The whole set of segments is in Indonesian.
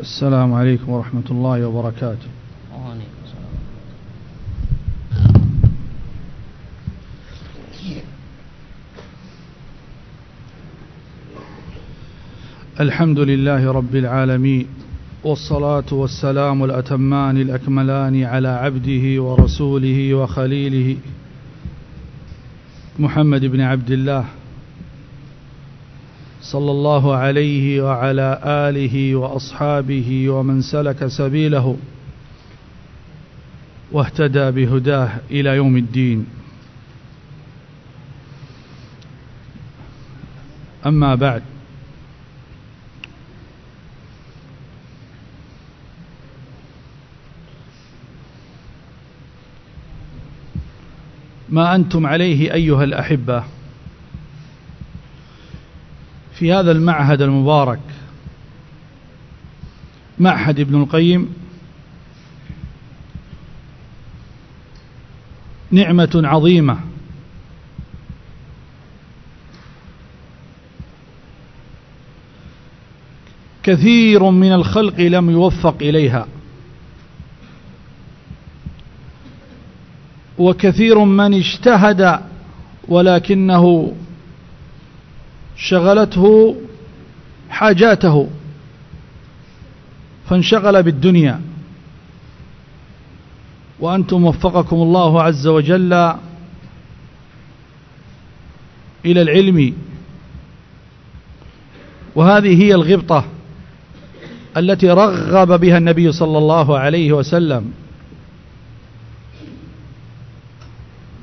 السلام عليكم ورحمة الله وبركاته. الحمد لله رب العالمين والصلاة والسلام الأتمان الأكملان على عبده ورسوله وخليله محمد بن عبد الله صلى الله عليه وعلى آله وأصحابه ومن سلك سبيله واهتدى بهداه إلى يوم الدين. أما بعد ما أنتم عليه أيها الأحبة في هذا المعهد المبارك معهد ابن القيم نعمة عظيمة. كثير من الخلق لم يوفق إليها. وكثير من اجتهد ولكنه شغلته حاجاته فانشغل بالدنيا. وأنتم وفقكم الله عز وجل إلى العلم. وهذه هي الغبطة التي رغب بها النبي صلى الله عليه وسلم.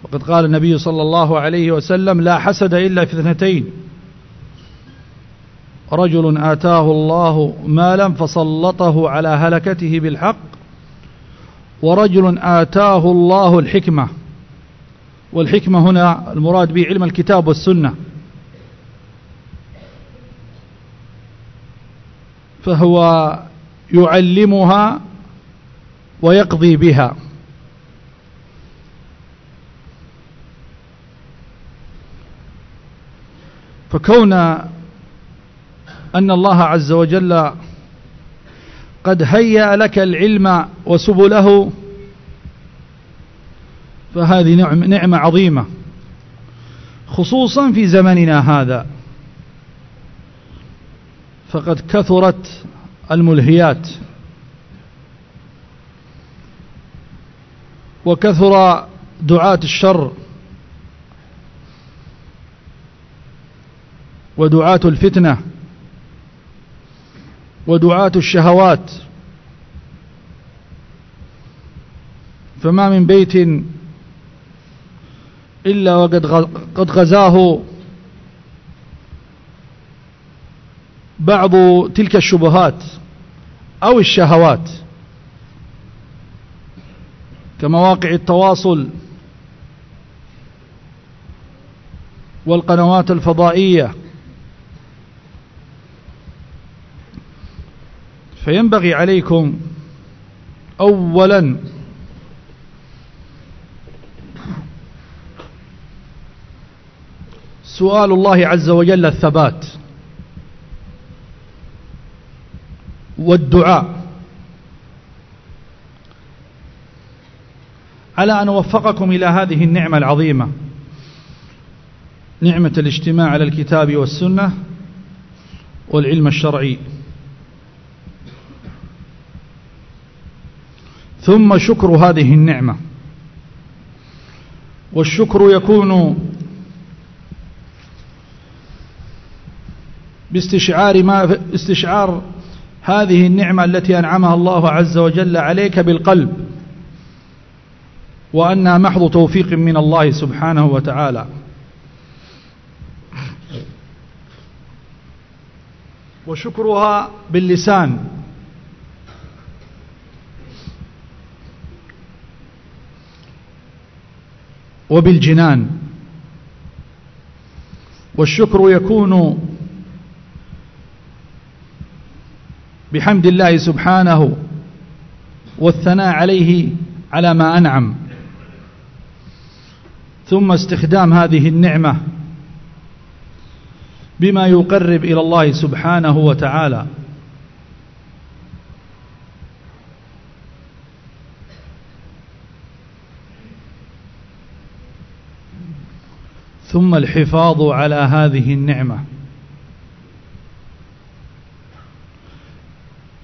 وقد قال النبي صلى الله عليه وسلم لا حسد إلا في اثنتين رجل آتاه الله مالا فسلطه على هلكته بالحق ورجل آتاه الله الحكمة. والحكمة هنا المراد به علم الكتاب والسنة. فهو يعلمها ويقضي بها. فكون أن الله عز وجل قد هيأ لك العلم وسبله فهذه نعمة عظيمة خصوصا في زمننا هذا. فقد كثرت الملهيات وكثر دعاة الشر ودعاة الفتنة. ودعاة الشهوات. فما من بيت إلا وقد قد غزاه بعض تلك الشبهات أو الشهوات كمواقع التواصل والقنوات الفضائية. فينبغي عليكم أولا سؤال الله عز وجل الثبات والدعاء. على أن وفقكم إلى هذه النعمة العظيمة نعمة الاجتماع على الكتاب والسنة والعلم الشرعي. ثم شكر هذه النعمة. والشكر يكون باستشعار ما استشعار هذه النعمة التي أنعمها الله عز وجل عليك بالقلب وأنها محض توفيق من الله سبحانه وتعالى. وشكرها باللسان. وبالجنان. والشكر يكون بحمد الله سبحانه والثناء عليه على ما أنعم. ثم استخدام هذه النعمة بما يقرب إلى الله سبحانه وتعالى. ثم الحفاظ على هذه النعمة.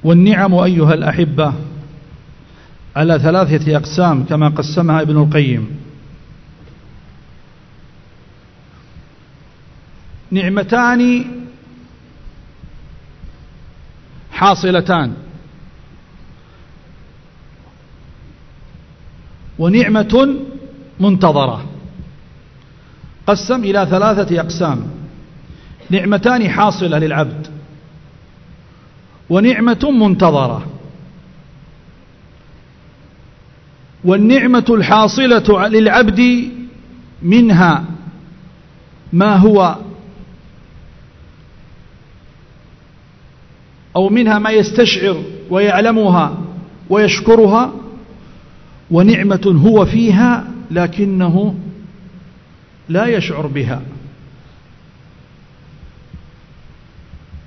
والنعم أيها الأحبة على ثلاثة أقسام كما قسمها ابن القيم. نعمتان حاصلتان. ونعمة منتظرة. قسم إلى ثلاثة أقسام. نعمتان حاصلة للعبد. ونعمة منتظرة. والنعمة الحاصلة للعبد منها ما هو أو منها ما يستشعر ويعلمها ويشكرها. ونعمة هو فيها لكنه لا يشعر بها.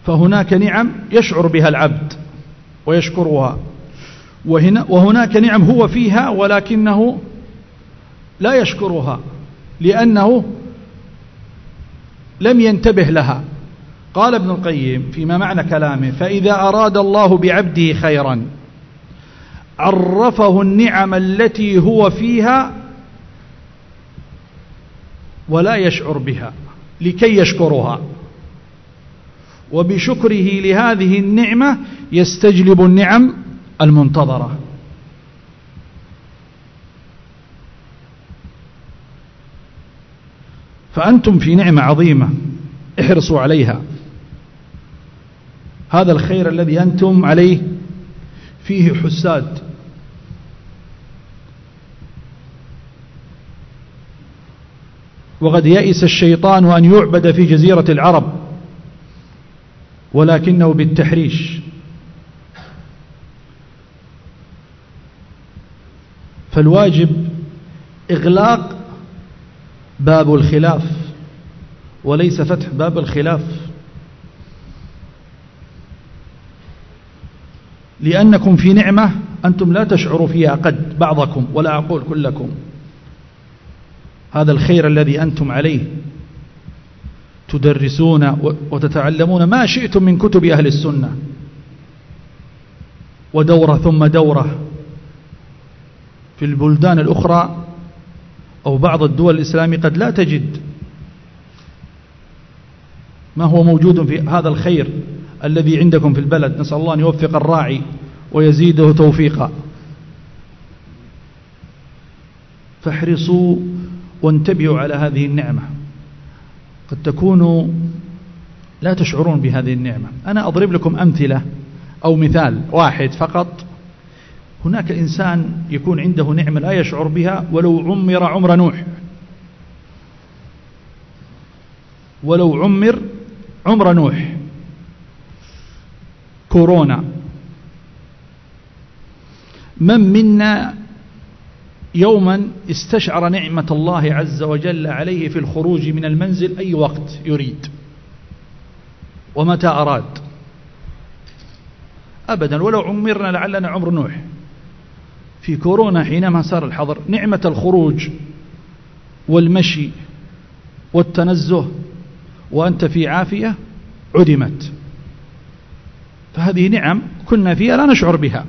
فهناك نعم يشعر بها العبد ويشكرها. وهناك نعم هو فيها ولكنه لا يشكرها لأنه لم ينتبه لها. قال ابن القيم فيما معنى كلامه فإذا أراد الله بعبده خيرا عرفه النعم التي هو فيها ولا يشعر بها لكي يشكرها. وبشكره لهذه النعمة يستجلب النعم المنتظرة. فأنتم في نعمة عظيمة احرصوا عليها. هذا الخير الذي أنتم عليه فيه حساد. وقد يئس الشيطان أن يعبد في جزيرة العرب ولكنه بالتحريش. فالواجب إغلاق باب الخلاف وليس فتح باب الخلاف. لأنكم في نعمة أنتم لا تشعروا فيها قد بعضكم ولا أقول كلكم. هذا الخير الذي أنتم عليه تدرسون وتتعلمون ما شئتم من كتب أهل السنة ودورة ثم دورة في البلدان الأخرى أو بعض الدول الإسلامية قد لا تجد ما هو موجود في هذا الخير الذي عندكم في البلد. نسأل الله أن يوفق الراعي ويزيده توفيقا. فاحرصوا وانتبهوا على هذه النعمة. قد تكونوا لا تشعرون بهذه النعمة. أنا أضرب لكم أمثلة أو مثال واحد فقط. هناك إنسان يكون عنده نعمة لا يشعر بها ولو عمر عمر نوح. ولو عمر عمر نوح. كورونا. من منا يوما استشعر نعمة الله عز وجل عليه في الخروج من المنزل أي وقت يريد. ومتى أراد؟ أبدا ولو عمرنا لعلنا عمر نوح. في كورونا حينما صار الحظر نعمة الخروج والمشي والتنزه وأنت في عافية عدمت. فهذه نعم كنا فيها لا نشعر بها.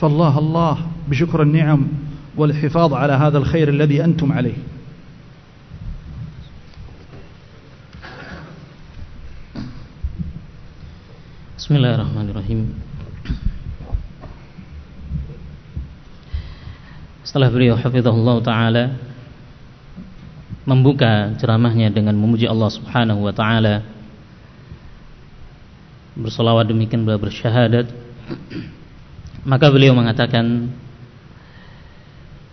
فالله الله بشكر النعم والحفاظ على هذا الخير الذي أنتم عليه بسم الله الرحمن الرحيم Setelah beliau hafizahullah ta'ala Membuka ceramahnya dengan memuji Allah subhanahu wa ta'ala Bersalawat demikian bersyahadat Maka beliau mengatakan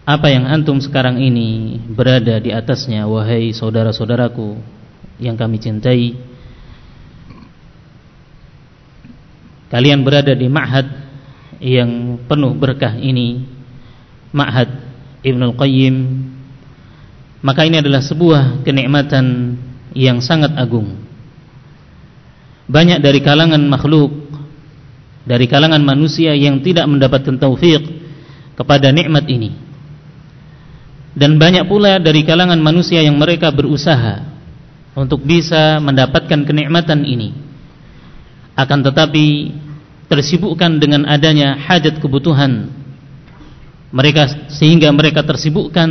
Apa yang antum sekarang ini berada di atasnya Wahai saudara-saudaraku Yang kami cintai Kalian berada di ma'had Yang penuh berkah ini Ma'had Ibnul Qayyim Maka ini adalah sebuah kenikmatan Yang sangat agung. Banyak dari kalangan makhluk dari kalangan manusia yang tidak mendapatkan taufik kepada nikmat ini. dan banyak pula dari kalangan manusia yang mereka berusaha untuk bisa mendapatkan kenikmatan ini akan tetapi tersibukkan dengan adanya hajat kebutuhan mereka sehingga mereka tersibukkan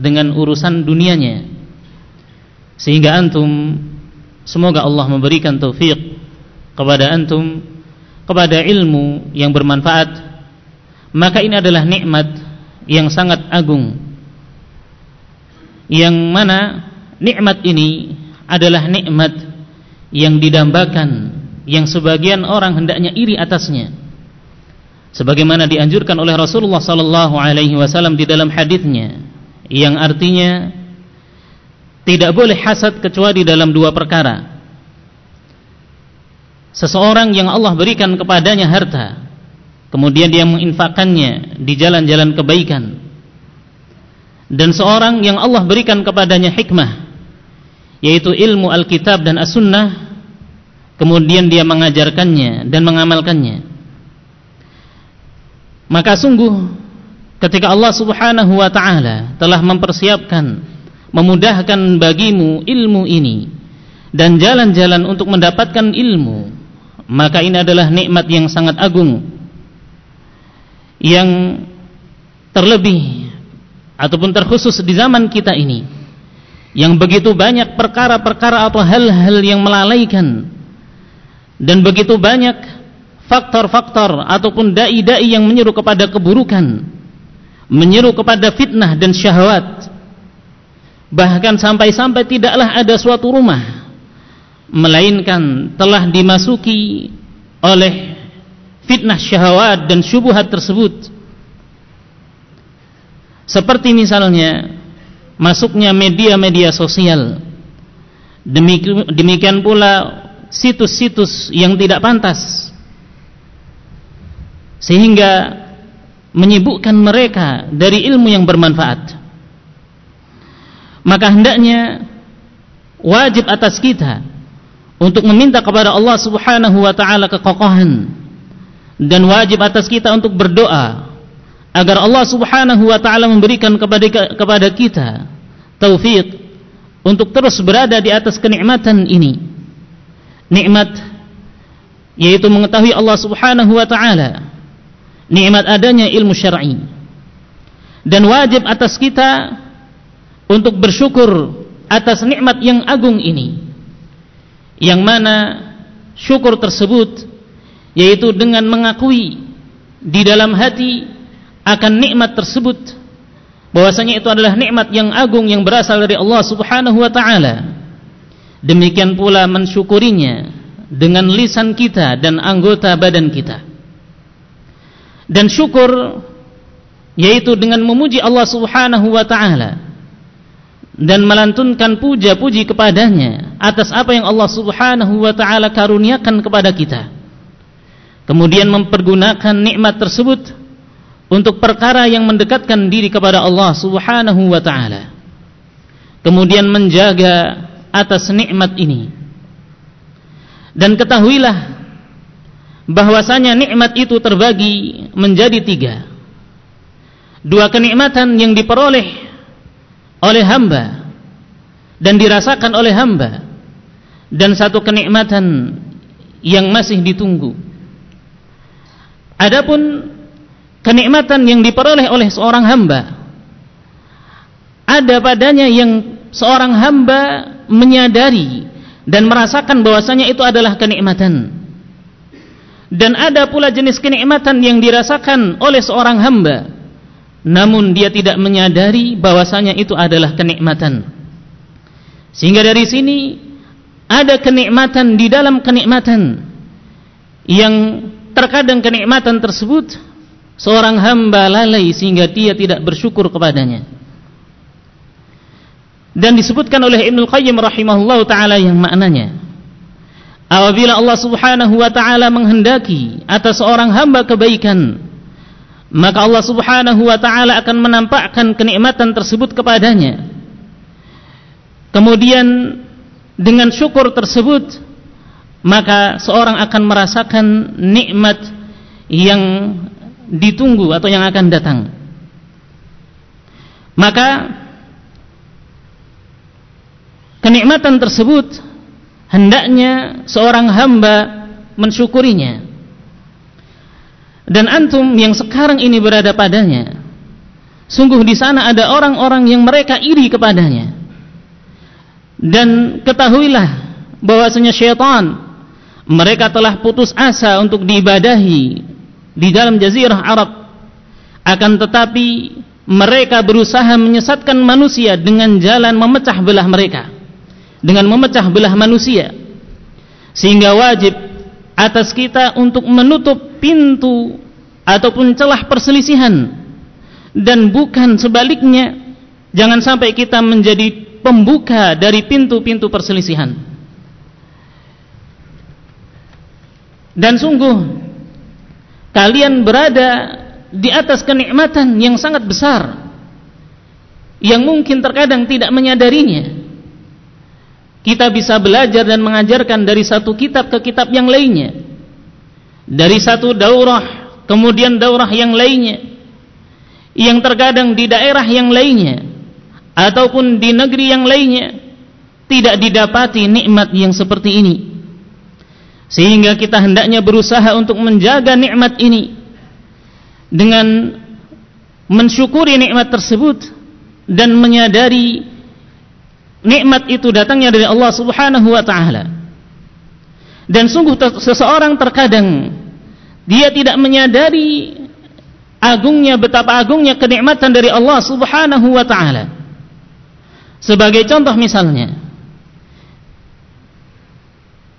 dengan urusan dunianya sehingga antum semoga Allah memberikan taufik kepada antum kepada ilmu yang bermanfaat maka ini adalah nikmat yang sangat agung. Yang mana nikmat ini adalah nikmat yang didambakan yang sebagian orang hendaknya iri atasnya. Sebagaimana dianjurkan oleh Rasulullah sallallahu alaihi wasallam di dalam hadisnya yang artinya tidak boleh hasad kecuali dalam dua perkara seseorang yang Allah berikan kepadanya harta kemudian dia menginfakkannya di jalan-jalan kebaikan. Dan seorang yang Allah berikan kepadanya hikmah yaitu ilmu Alkitab dan As-Sunnah kemudian dia mengajarkannya dan mengamalkannya. Maka sungguh ketika Allah Subhanahu wa taala telah mempersiapkan memudahkan bagimu ilmu ini dan jalan-jalan untuk mendapatkan ilmu maka ini adalah nikmat yang sangat agung. Yang terlebih ataupun terkhusus di zaman kita ini. Yang begitu banyak perkara-perkara atau hal-hal yang melalaikan. Dan begitu banyak faktor-faktor ataupun dai-dai yang menyeru kepada keburukan. Menyeru kepada fitnah dan syahwat. Bahkan sampai-sampai tidaklah ada suatu rumah melainkan telah dimasuki oleh fitnah syahwat dan syubhat tersebut seperti misalnya masuknya media-media sosial. Demikian pula situs-situs yang tidak pantas. Sehingga menyibukkan mereka dari ilmu yang bermanfaat. Maka hendaknya wajib atas kita untuk meminta kepada Allah Subhanahu wa taala kekokohan dan wajib atas kita untuk berdoa agar Allah Subhanahu wa taala memberikan kepada kepada kita taufik untuk terus berada di atas kenikmatan ini. Nikmat yaitu mengetahui Allah Subhanahu wa taala. Nikmat adanya ilmu syar'i. Dan wajib atas kita untuk bersyukur atas nikmat yang agung ini. Yang mana syukur tersebut yaitu dengan mengakui di dalam hati akan nikmat tersebut bahwasanya itu adalah nikmat yang agung yang berasal dari Allah Subhanahu wa taala. Demikian pula mensyukurinya dengan lisan kita dan anggota badan kita. Dan syukur yaitu dengan memuji Allah Subhanahu wa taala dan melantunkan puja-puji kepadanya atas apa yang Allah Subhanahu wa taala karuniakan kepada kita. Kemudian mempergunakan nikmat tersebut untuk perkara yang mendekatkan diri kepada Allah Subhanahu wa taala. Kemudian menjaga atas nikmat ini. Dan ketahuilah bahwasanya nikmat itu terbagi menjadi tiga. Dua kenikmatan yang diperoleh oleh hamba dan dirasakan oleh hamba dan satu kenikmatan yang masih ditunggu. Adapun kenikmatan yang diperoleh oleh seorang hamba ada padanya yang seorang hamba menyadari dan merasakan bahwasanya itu adalah kenikmatan dan ada pula jenis kenikmatan yang dirasakan oleh seorang hamba namun dia tidak menyadari bahwasanya itu adalah kenikmatan. Sehingga dari sini ada kenikmatan di dalam kenikmatan. Yang terkadang kenikmatan tersebut seorang hamba lalai sehingga dia tidak bersyukur kepadanya. Dan disebutkan oleh Ibnu Qayyim rahimahullah taala yang maknanya apabila Allah Subhanahu wa taala menghendaki atas seorang hamba kebaikan maka Allah Subhanahu wa taala akan menampakkan kenikmatan tersebut kepadanya kemudian dengan syukur tersebut maka seorang akan merasakan nikmat yang ditunggu atau yang akan datang. maka kenikmatan tersebut hendaknya seorang hamba mensyukurinya dan antum yang sekarang ini berada padanya sungguh di sana ada orang-orang yang mereka iri kepadanya. Dan ketahuilah bahwasanya syaitan mereka telah putus asa untuk diibadahi di dalam jazirah Arab. Akan tetapi mereka berusaha menyesatkan manusia dengan jalan memecah belah mereka dengan memecah belah manusia. Sehingga wajib atas kita untuk menutup pintu ataupun celah perselisihan. Dan bukan sebaliknya jangan sampai kita menjadi pembuka dari pintu-pintu perselisihan. Dan sungguh kalian berada di atas kenikmatan yang sangat besar yang mungkin terkadang tidak menyadarinya. Kita bisa belajar dan mengajarkan dari satu kitab ke kitab yang lainnya dari satu daurah kemudian daurah yang lainnya. Yang terkadang di daerah yang lainnya ataupun di negeri yang lainnya tidak didapati nikmat yang seperti ini. Sehingga kita hendaknya berusaha untuk menjaga nikmat ini. Dengan mensyukuri nikmat tersebut dan menyadari nikmat itu datangnya dari Allah Subhanahu wa taala. Dan sungguh seseorang terkadang dia tidak menyadari agungnya betapa agungnya kenikmatan dari Allah Subhanahu wa taala. Sebagai contoh misalnya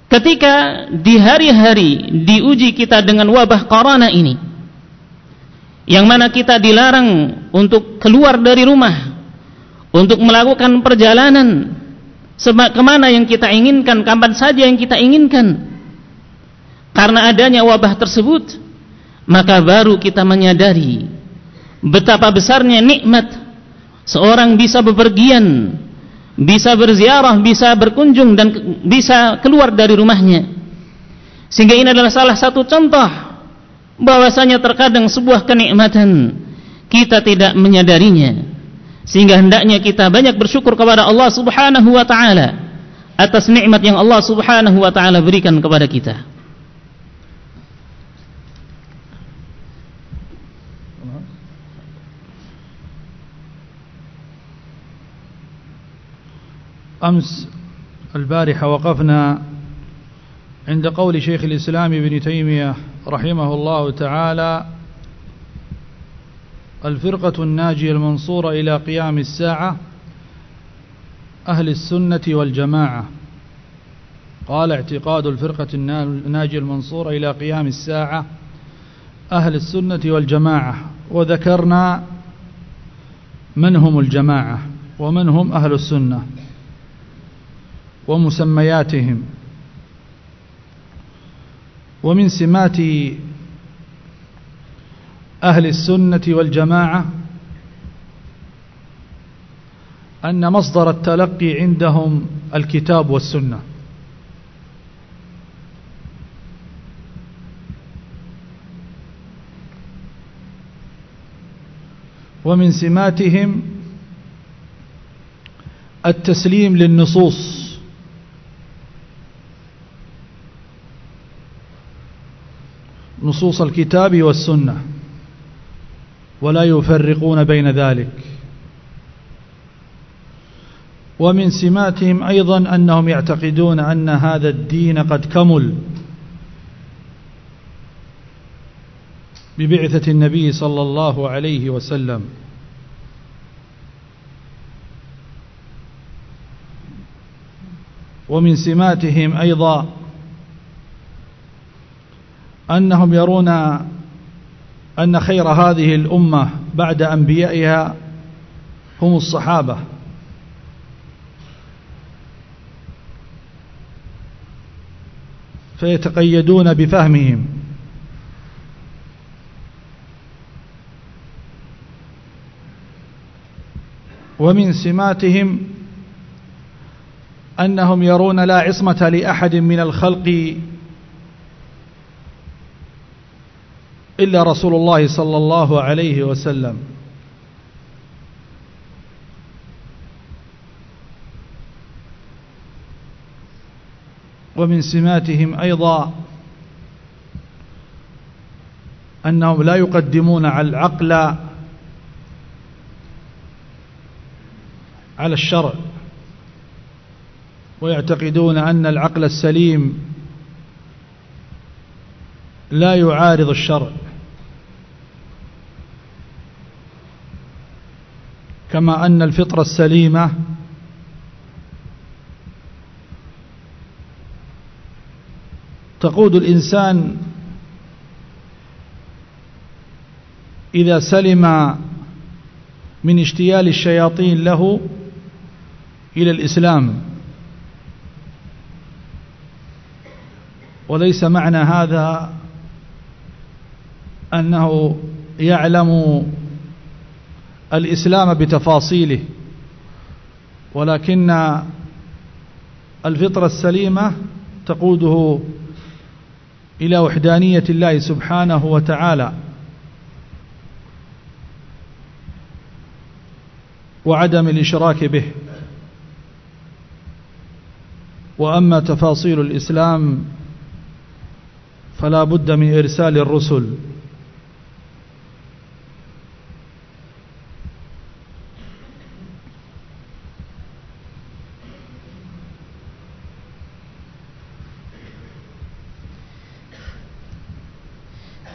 ketika di hari-hari diuji kita dengan wabah corona ini yang mana kita dilarang untuk keluar dari rumah untuk melakukan perjalanan ke mana yang kita inginkan, kapan saja yang kita inginkan. Karena adanya wabah tersebut, maka baru kita menyadari betapa besarnya nikmat seorang bisa bepergian, bisa berziarah, bisa berkunjung dan bisa keluar dari rumahnya. Sehingga ini adalah salah satu contoh bahwasanya terkadang sebuah kenikmatan kita tidak menyadarinya sehingga hendaknya kita banyak bersyukur kepada Allah Subhanahu wa taala atas nikmat yang Allah Subhanahu wa taala berikan kepada kita. أمس البارحة وقفنا عند قول شيخ الإسلام ابن تيمية رحمه الله تعالى الفرقة الناجية المنصورة إلى قيام الساعة أهل السنة والجماعة. قال اعتقاد الفرقة الناجية المنصورة إلى قيام الساعة أهل السنة والجماعة. وذكرنا من هم الجماعة ومن هم أهل السنة ومسمياتهم. ومن سمات أهل السنة والجماعة أن مصدر التلقي عندهم الكتاب والسنة. ومن سماتهم التسليم للنصوص. نصوص الكتاب والسنة. ولا يفرقون بين ذلك. ومن سماتهم أيضا أنهم يعتقدون أن هذا الدين قد كمل ببعثة النبي صلى الله عليه وسلم. ومن سماتهم أيضا أنهم يرون أن خير هذه الأمة بعد أنبيائها هم الصحابة. فيتقيدون بفهمهم. ومن سماتهم أنهم يرون لا عصمة لأحد من الخلق إلا رسول الله صلى الله عليه وسلم. ومن سماتهم أيضا أنهم لا يقدمون على العقل على الشرع ويعتقدون أن العقل السليم لا يعارض الشرع. كما أن الفطرة السليمة تقود الإنسان إذا سلم من اشتيال الشياطين له إلى الإسلام. وليس معنى هذا أنه يعلم الإسلام بتفاصيله ولكن الفطرة السليمة تقوده إلى وحدانية الله سبحانه وتعالى. وعدم الإشراك به. وأما تفاصيل الإسلام فلا بد من إرسال الرسل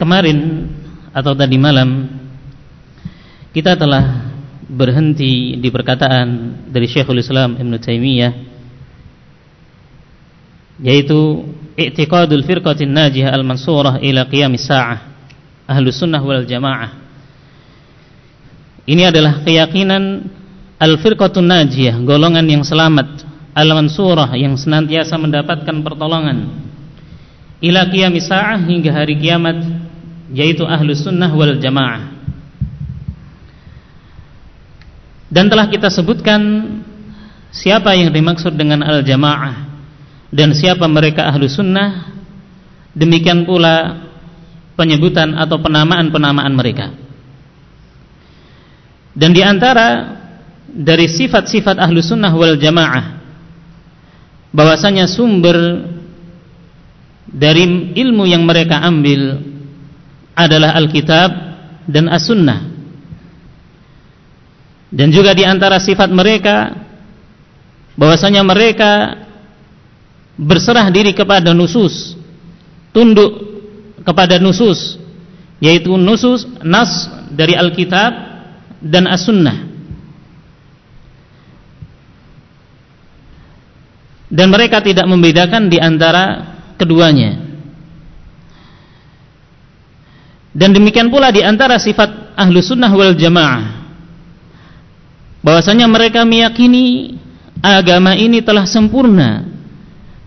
Kemarin atau tadi malam kita telah berhenti di perkataan dari Syekhul Islam Ibn Taimiyah yaitu i'tiqadul firqatin najihah al-mansurah ila qiyamis sa'ah ahlus sunnah wal jamaah. Ini adalah keyakinan al-firqatun najiyah golongan yang selamat al-mansurah yang senantiasa mendapatkan pertolongan. Ila qiyamis sa'ah hingga hari kiamat yaitu ahlu sunnah wal jamaah. Dan telah kita sebutkan siapa yang dimaksud dengan al jamaah dan siapa mereka ahlu sunnah. Demikian pula penyebutan atau penamaan-penamaan mereka. Dan di antara dari sifat-sifat ahlu sunnah wal jamaah bahwasanya sumber dari ilmu yang mereka ambil adalah Alkitab dan As-Sunnah. Dan juga di antara sifat mereka bahwasanya mereka berserah diri kepada nusus, tunduk kepada nusus, yaitu nusus nas dari Alkitab dan As-Sunnah. Dan mereka tidak membedakan di antara keduanya. Dan demikian pula di antara sifat ahlu sunnah wal jamaah bahwasanya mereka meyakini agama ini telah sempurna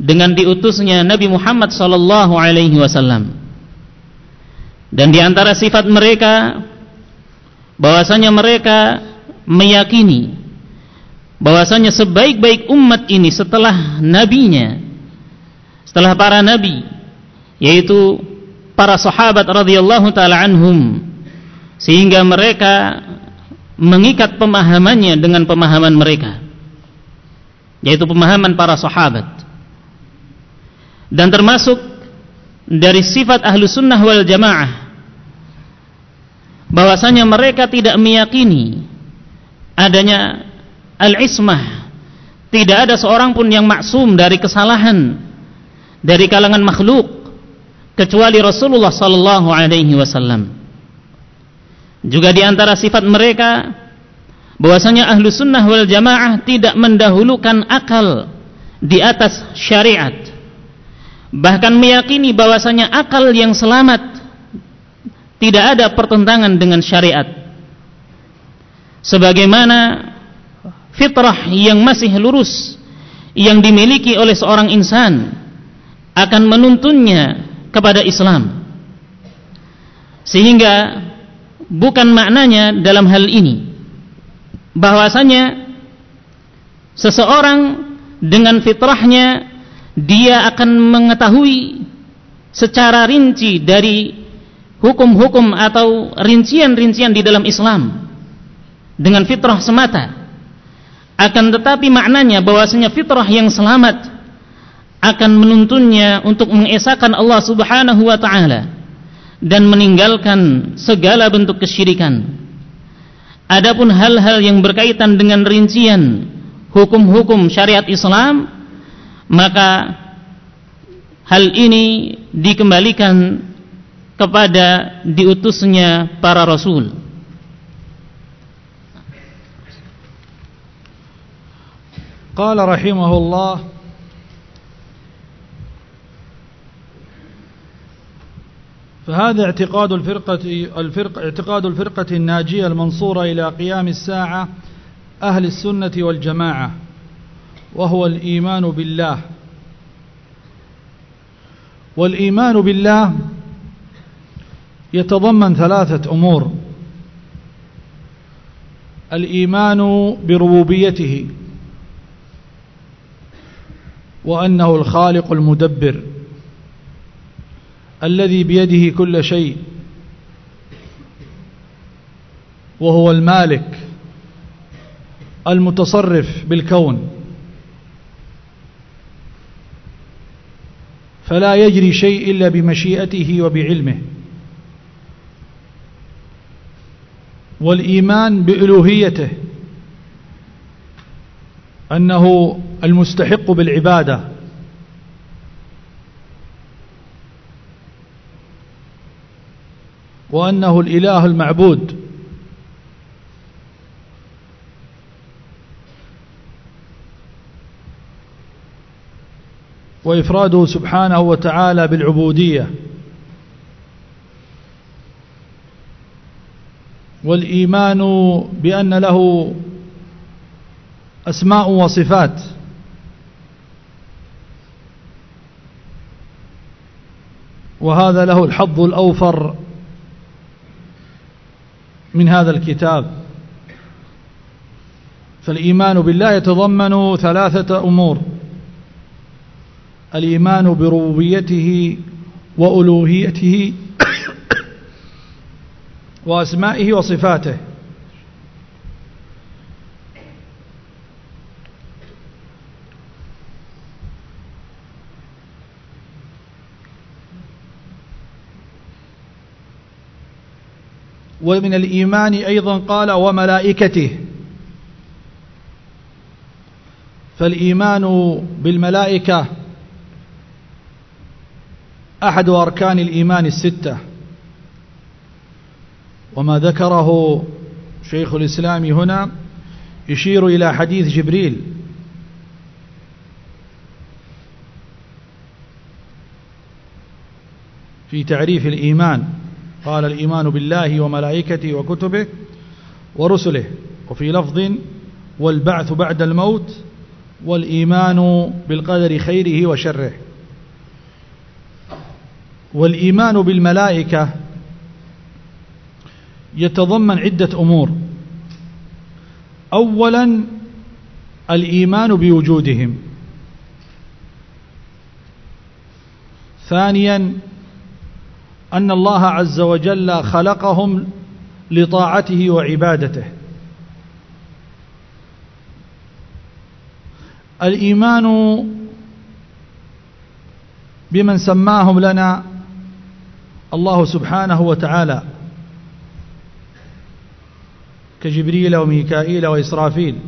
dengan diutusnya Nabi Muhammad sallallahu alaihi wasallam. Dan di antara sifat mereka bahwasanya mereka meyakini bahwasanya sebaik-baik umat ini setelah nabinya setelah para nabi yaitu para sahabat radhiyallahu taala anhum sehingga mereka mengikat pemahamannya dengan pemahaman mereka yaitu pemahaman para sahabat. Dan termasuk dari sifat ahlu sunnah wal jamaah bahwasanya mereka tidak meyakini adanya al-ismah. Tidak ada seorang pun yang maksum dari kesalahan dari kalangan makhluk kecuali Rasulullah sallallahu alaihi wasallam. Juga di antara sifat mereka bahwasanya ahlu sunnah wal jamaah tidak mendahulukan akal di atas syariat. Bahkan meyakini bahwasanya akal yang selamat tidak ada pertentangan dengan syariat. Sebagaimana fitrah yang masih lurus yang dimiliki oleh seorang insan akan menuntunnya kepada Islam. Sehingga bukan maknanya dalam hal ini. Bahwasanya seseorang dengan fitrahnya dia akan mengetahui secara rinci dari hukum-hukum atau rincian-rincian di dalam Islam dengan fitrah semata. Akan tetapi maknanya bahwasanya fitrah yang selamat akan menuntunnya untuk mengesahkan Allah Subhanahu wa taala dan meninggalkan segala bentuk kesyirikan. Adapun hal-hal yang berkaitan dengan rincian hukum-hukum syariat Islam, maka hal ini dikembalikan kepada diutusnya para rasul. Qala rahimahullah فهذا اعتقاد الفرقة الفرق اعتقاد الفرقة الناجية المنصورة إلى قيام الساعة أهل السنة والجماعة وهو الإيمان بالله. والإيمان بالله يتضمن ثلاثة أمور. الإيمان بربوبيته وأنه الخالق المدبر. الذي بيده كل شيء وهو المالك المتصرف بالكون. فلا يجري شيء إلا بمشيئته وبعلمه. والإيمان بألوهيته أنه المستحق بالعبادة. وأنه الإله المعبود. وإفراده سبحانه وتعالى بالعبودية. والإيمان بأن له أسماء وصفات. وهذا له الحظ الأوفر من هذا الكتاب. فالإيمان بالله يتضمن ثلاثة أمور. الإيمان بربوبيته وألوهيته وأسمائه وصفاته. ومن الإيمان أيضا قال وملائكته. فالإيمان بالملائكة أحد أركان الإيمان الستة. وما ذكره شيخ الإسلام هنا يشير إلى حديث جبريل. في تعريف الإيمان. قال الإيمان بالله وملائكته وكتبه ورسله. وفي لفظ والبعث بعد الموت والإيمان بالقدر خيره وشره. والإيمان بالملائكة يتضمن عدة أمور. أولا الإيمان بوجودهم. ثانيا أن الله عز وجل خلقهم لطاعته وعبادته. الإيمان بمن سماهم لنا الله سبحانه وتعالى كجبريل وميكائيل وإسرافيل.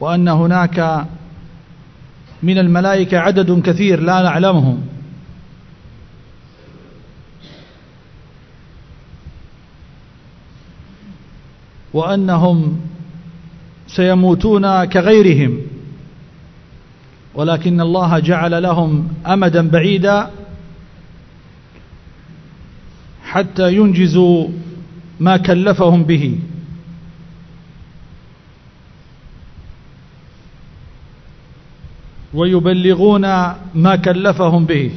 وأن هناك من الملائكة عدد كثير لا نعلمهم. وأنهم سيموتون كغيرهم. ولكن الله جعل لهم أمدا بعيدا حتى ينجزوا ما كلفهم به. ويبلغون ما كلفهم به.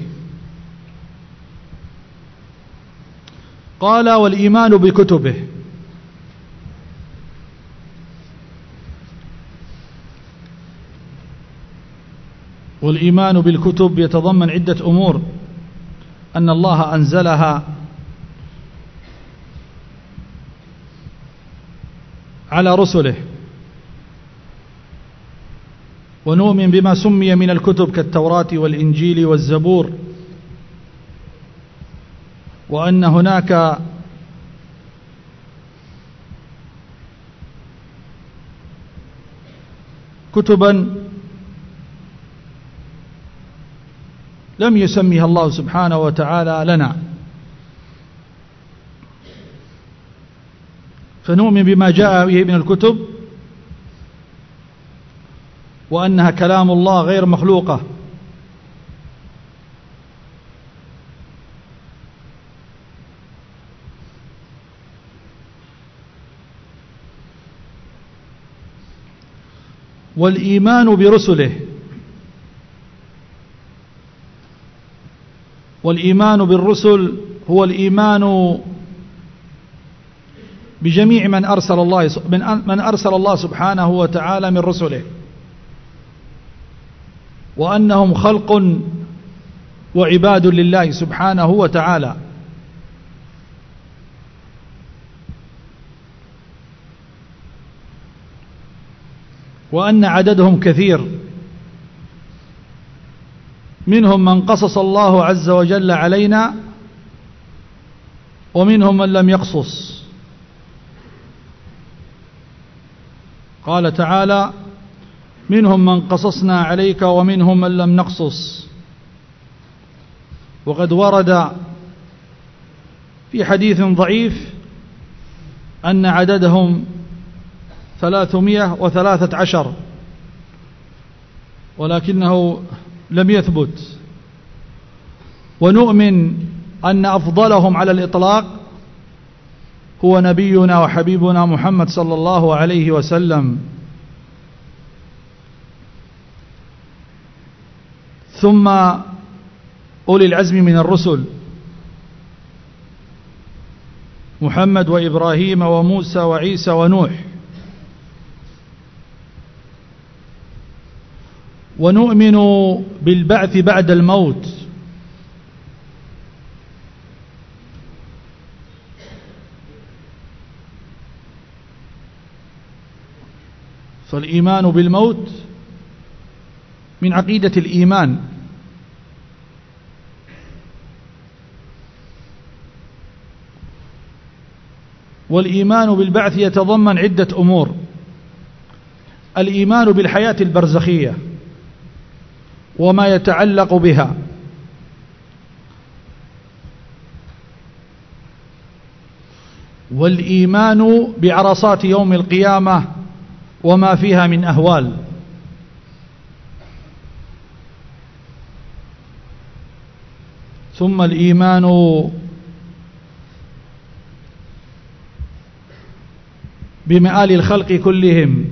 قال والإيمان بكتبه. والإيمان بالكتب يتضمن عدة أمور. أن الله أنزلها على رسله. ونؤمن بما سمي من الكتب كالتوراة والإنجيل والزبور وأن هناك كتبا لم يسميها الله سبحانه وتعالى لنا. فنؤمن بما جاء به من الكتب وأنها كلام الله غير مخلوقة. والإيمان برسله. والإيمان بالرسل هو الإيمان بجميع من أرسل الله من أرسل الله سبحانه وتعالى من رسله. وأنهم خلق وعباد لله سبحانه وتعالى. وأن عددهم كثير. منهم من قصص الله عز وجل علينا ومنهم من لم يقصص. قال تعالى منهم من قصصنا عليك ومنهم من لم نقصص. وقد ورد في حديث ضعيف أن عددهم ثلاثمائة وثلاثة عشر ولكنه لم يثبت. ونؤمن أن أفضلهم على الإطلاق هو نبينا وحبيبنا محمد صلى الله عليه وسلم. ثم أولي العزم من الرسل. محمد وإبراهيم وموسى وعيسى ونوح. ونؤمن بالبعث بعد الموت. فالإيمان بالموت من عقيدة الإيمان. والإيمان بالبعث يتضمن عدة أمور. الإيمان بالحياة البرزخية وما يتعلق بها. والإيمان بعرصات يوم القيامة وما فيها من أهوال. ثم الإيمان بمآل الخلق كلهم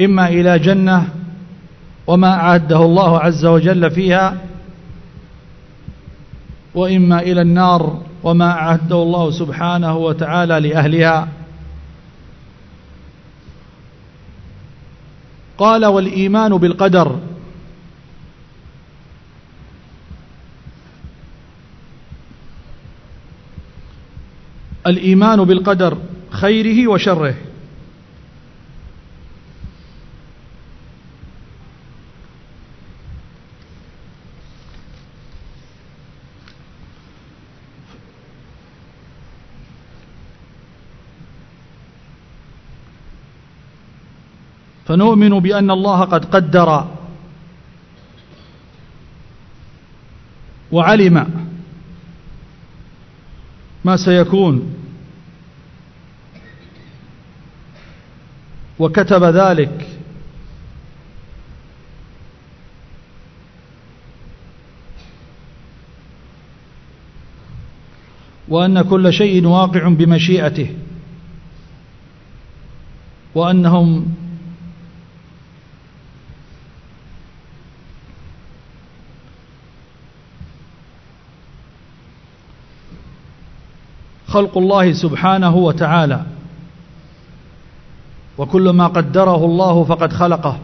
إما إلى جنة وما أعده الله عز وجل فيها وإما إلى النار وما أعده الله سبحانه وتعالى لأهلها. قال والإيمان بالقدر. الإيمان بالقدر خيره وشره. فنؤمن بأن الله قد قدر وعلم. ما سيكون. وكتب ذلك. وأن كل شيء واقع بمشيئته. وأنهم خلق الله سبحانه وتعالى وكل ما قدره الله فقد خلقه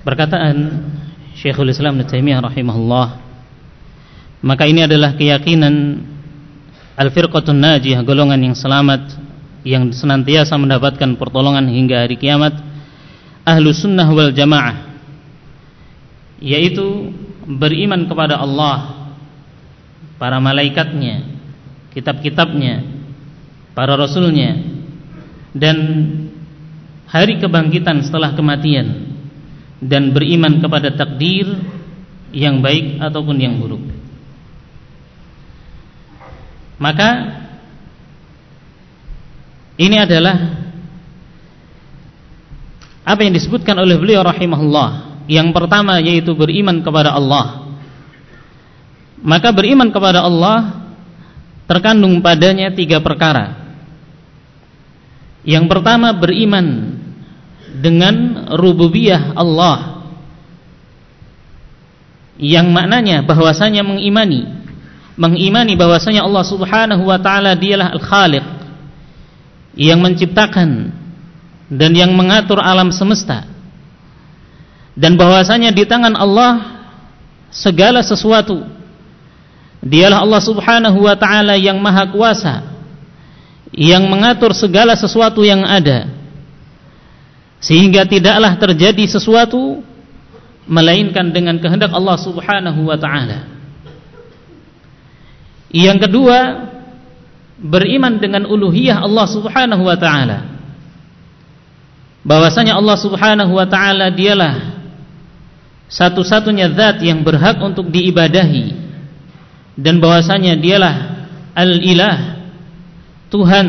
perkataan Syekhul Islam Ibnu Taimiyah rahimahullah maka ini adalah keyakinan al-firqatun najiyah golongan yang selamat yang senantiasa mendapatkan pertolongan hingga hari kiamat. Ahlu sunnah wal jamaah yaitu beriman kepada Allah para malaikatnya kitab-kitabnya para rasulnya dan hari kebangkitan setelah kematian dan beriman kepada takdir yang baik ataupun yang buruk maka ini adalah apa yang disebutkan oleh beliau rahimahullah. Yang pertama yaitu beriman kepada Allah. Maka beriman kepada Allah terkandung padanya tiga perkara. Yang pertama beriman dengan rububiyah Allah. Yang maknanya bahwasanya mengimani mengimani bahwasanya Allah Subhanahu wa taala dialah al-Khaliq. Yang menciptakan dan yang mengatur alam semesta. Dan bahwasanya di tangan Allah segala sesuatu. Dialah Allah Subhanahu wa taala yang maha kuasa yang mengatur segala sesuatu yang ada. Sehingga tidaklah terjadi sesuatu melainkan dengan kehendak Allah Subhanahu wa taala. Yang kedua, beriman dengan uluhiyah Allah Subhanahu wa taala. Bahwasanya Allah Subhanahu wa taala dialah satu-satunya zat yang berhak untuk diibadahi dan bahwasanya dialah al-ilah Tuhan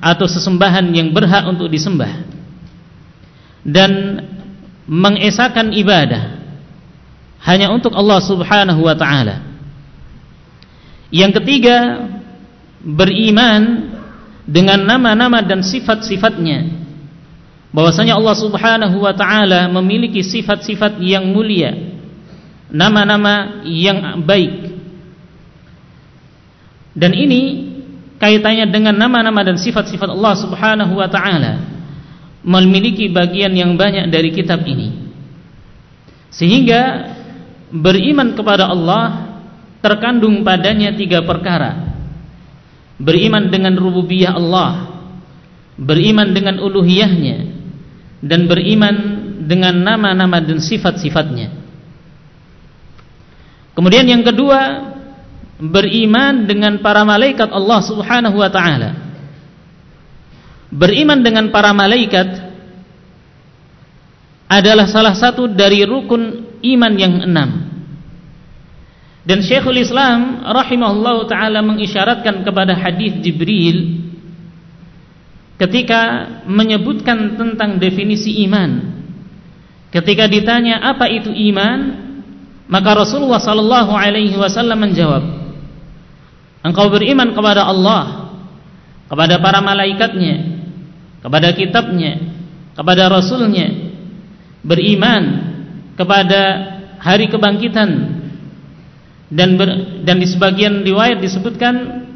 atau sesembahan yang berhak untuk disembah dan mengesahkan ibadah hanya untuk Allah Subhanahu wa taala. Yang ketiga, beriman dengan nama-nama dan sifat-sifatnya. Bahwasanya Allah Subhanahu wa taala memiliki sifat-sifat yang mulia, nama-nama yang baik. Dan ini kaitannya dengan nama-nama dan sifat-sifat Allah Subhanahu wa taala memiliki bagian yang banyak dari kitab ini. Sehingga beriman kepada Allah terkandung padanya tiga perkara. Beriman dengan rububiyah Allah, beriman dengan uluhiyahnya dan beriman dengan nama-nama dan sifat-sifatnya. Kemudian yang kedua, beriman dengan para malaikat Allah Subhanahu wa taala. Beriman dengan para malaikat adalah salah satu dari rukun iman yang enam. Dan Syekhul Islam rahimahullah taala mengisyaratkan kepada hadis Jibril ketika menyebutkan tentang definisi iman. Ketika ditanya apa itu iman, maka Rasulullah sallallahu alaihi wasallam menjawab, engkau beriman kepada Allah kepada para malaikatnya kepada kitabnya kepada rasulnya beriman kepada hari kebangkitan dan ber, dan di sebagian riwayat disebutkan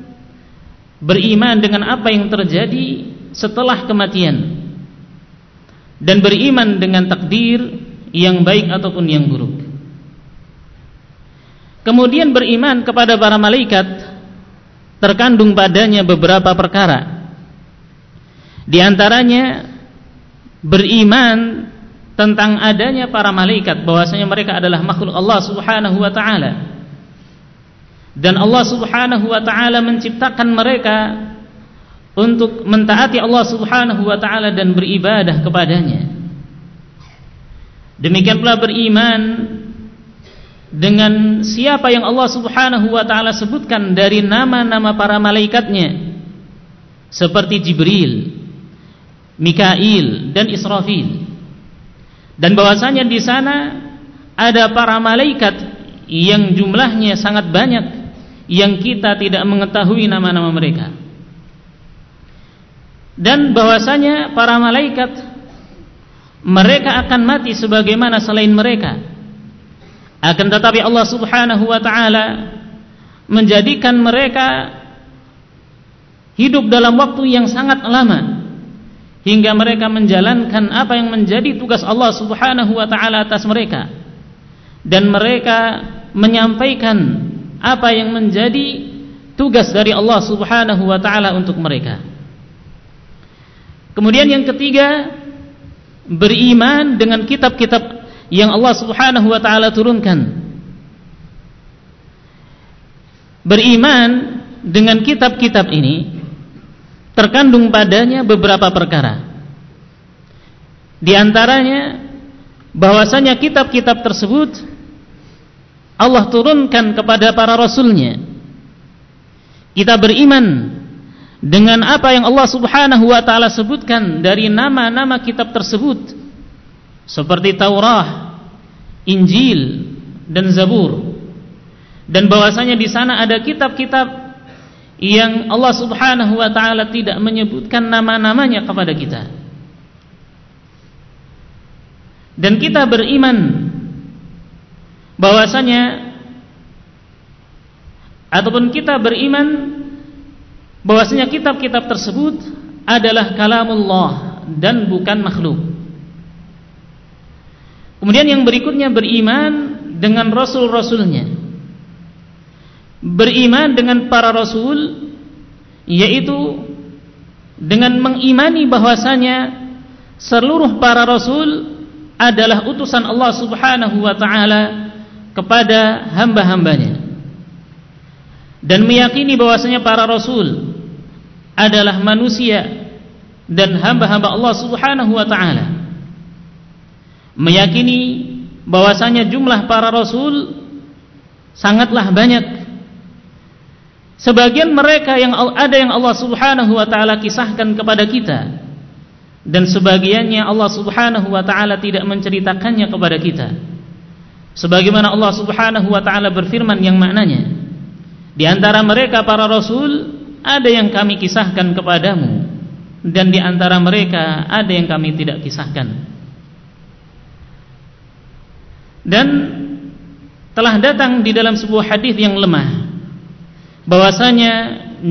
beriman dengan apa yang terjadi setelah kematian dan beriman dengan takdir yang baik ataupun yang buruk kemudian beriman kepada para malaikat terkandung padanya beberapa perkara. Di antaranya beriman tentang adanya para malaikat bahwasanya mereka adalah makhluk Allah Subhanahu wa taala. Dan Allah Subhanahu wa taala menciptakan mereka untuk mentaati Allah Subhanahu wa taala dan beribadah kepadanya. Demikian pula beriman dengan siapa yang Allah Subhanahu wa taala sebutkan dari nama-nama para malaikatnya seperti Jibril, Mikail dan Israfil. Dan bahwasanya di sana ada para malaikat yang jumlahnya sangat banyak yang kita tidak mengetahui nama-nama mereka. Dan bahwasanya para malaikat mereka akan mati sebagaimana selain mereka akan tetapi Allah Subhanahu wa taala menjadikan mereka hidup dalam waktu yang sangat lama hingga mereka menjalankan apa yang menjadi tugas Allah Subhanahu wa taala atas mereka dan mereka menyampaikan apa yang menjadi tugas dari Allah Subhanahu wa taala untuk mereka. Kemudian yang ketiga, beriman dengan kitab-kitab yang Allah Subhanahu wa taala turunkan. Beriman dengan kitab-kitab ini terkandung padanya beberapa perkara. Di antaranya bahwasanya kitab-kitab tersebut Allah turunkan kepada para rasulnya. Kita beriman dengan apa yang Allah Subhanahu wa taala sebutkan dari nama-nama kitab tersebut seperti Taurat, Injil dan Zabur. Dan bahwasanya di sana ada kitab-kitab yang Allah Subhanahu wa taala tidak menyebutkan nama-namanya kepada kita. Dan kita beriman bahwasanya ataupun kita beriman bahwasanya kitab-kitab tersebut adalah kalamullah dan bukan makhluk. Kemudian yang berikutnya beriman dengan rasul-rasulnya beriman dengan para rasul yaitu dengan mengimani bahwasanya seluruh para rasul adalah utusan Allah Subhanahu wa taala kepada hamba-hambanya. Dan meyakini bahwasanya para rasul adalah manusia dan hamba-hamba Allah Subhanahu wa taala. Meyakini bahwasanya jumlah para rasul sangatlah banyak. Sebagian mereka yang ada yang Allah Subhanahu wa taala kisahkan kepada kita dan sebagiannya Allah Subhanahu wa taala tidak menceritakannya kepada kita. Sebagaimana Allah Subhanahu wa taala berfirman yang maknanya di antara mereka para rasul ada yang kami kisahkan kepadamu dan di antara mereka ada yang kami tidak kisahkan. Dan telah datang di dalam sebuah hadis yang lemah bahwasanya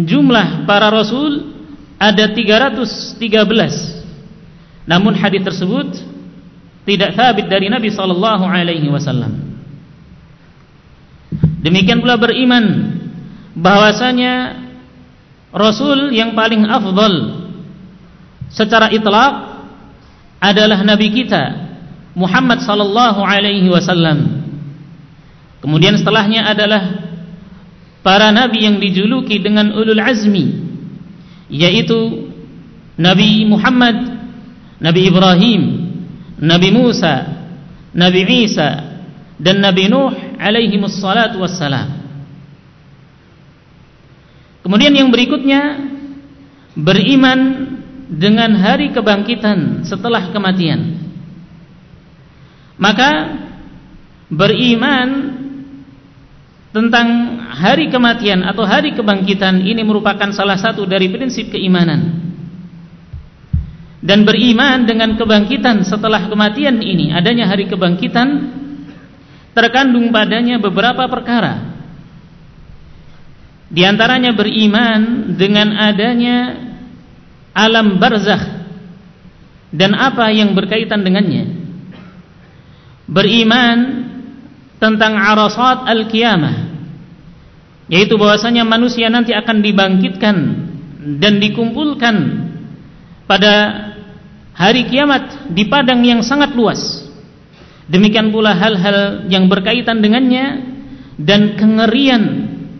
jumlah para rasul ada 313 namun hadis tersebut tidak sabit dari Nabi sallallahu alaihi wasallam. Demikian pula beriman bahwasanya rasul yang paling afdal secara itlaq adalah nabi kita Muhammad sallallahu alaihi wasallam. Kemudian setelahnya adalah para nabi yang dijuluki dengan ulul azmi yaitu Nabi Muhammad, Nabi Ibrahim, Nabi Musa, Nabi Isa dan Nabi Nuh alaihi wassalatu wassalam. Kemudian yang berikutnya beriman dengan hari kebangkitan setelah kematian. Maka beriman tentang hari kematian atau hari kebangkitan ini merupakan salah satu dari prinsip keimanan dan beriman dengan kebangkitan setelah kematian ini. Adanya hari kebangkitan terkandung padanya beberapa perkara. Di antaranya beriman dengan adanya alam barzakh dan apa yang berkaitan dengannya. Beriman tentang arasat al-qiyamah yaitu bahwasanya manusia nanti akan dibangkitkan dan dikumpulkan pada hari kiamat di padang yang sangat luas. Demikian pula hal-hal yang berkaitan dengannya dan kengerian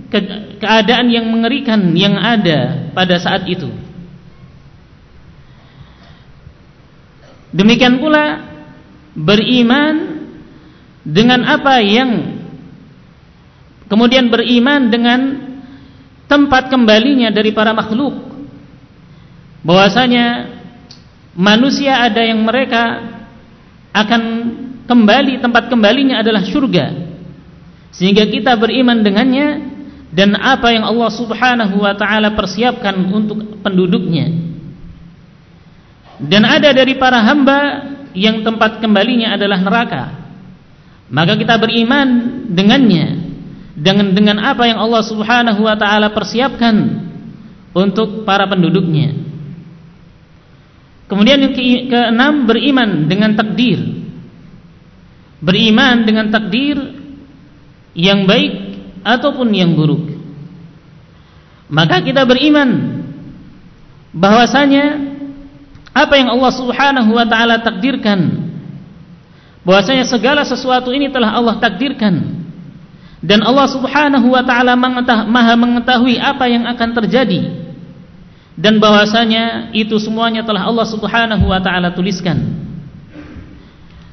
ke keadaan yang mengerikan yang ada pada saat itu. Demikian pula beriman dengan apa yang kemudian beriman dengan tempat kembalinya dari para makhluk. Bahwasanya manusia ada yang mereka akan kembali tempat kembalinya adalah surga sehingga kita beriman dengannya dan apa yang Allah Subhanahu wa taala persiapkan untuk penduduknya. Dan ada dari para hamba yang tempat kembalinya adalah neraka. Maka kita beriman dengannya dengan dengan apa yang Allah Subhanahu wa taala persiapkan untuk para penduduknya. Kemudian yang ke keenam beriman dengan takdir. Beriman dengan takdir yang baik ataupun yang buruk. Maka kita beriman bahwasanya apa yang Allah Subhanahu wa taala takdirkan bahwasanya segala sesuatu ini telah Allah takdirkan dan Allah Subhanahu wa taala Maha mengetahui apa yang akan terjadi dan bahwasanya itu semuanya telah Allah Subhanahu wa taala tuliskan.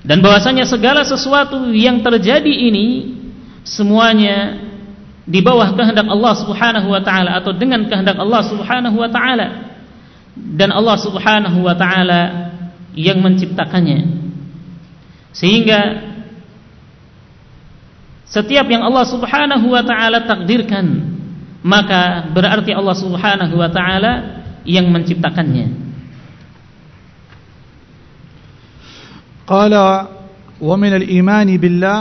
Dan bahwasanya segala sesuatu yang terjadi ini semuanya di bawah kehendak Allah Subhanahu wa taala atau dengan kehendak Allah Subhanahu wa taala. Dan Allah Subhanahu wa taala yang menciptakannya. Sehingga setiap yang Allah Subhanahu wa taala takdirkan maka berarti Allah Subhanahu wa taala yang menciptakannya. قال ومن الإيمان بالله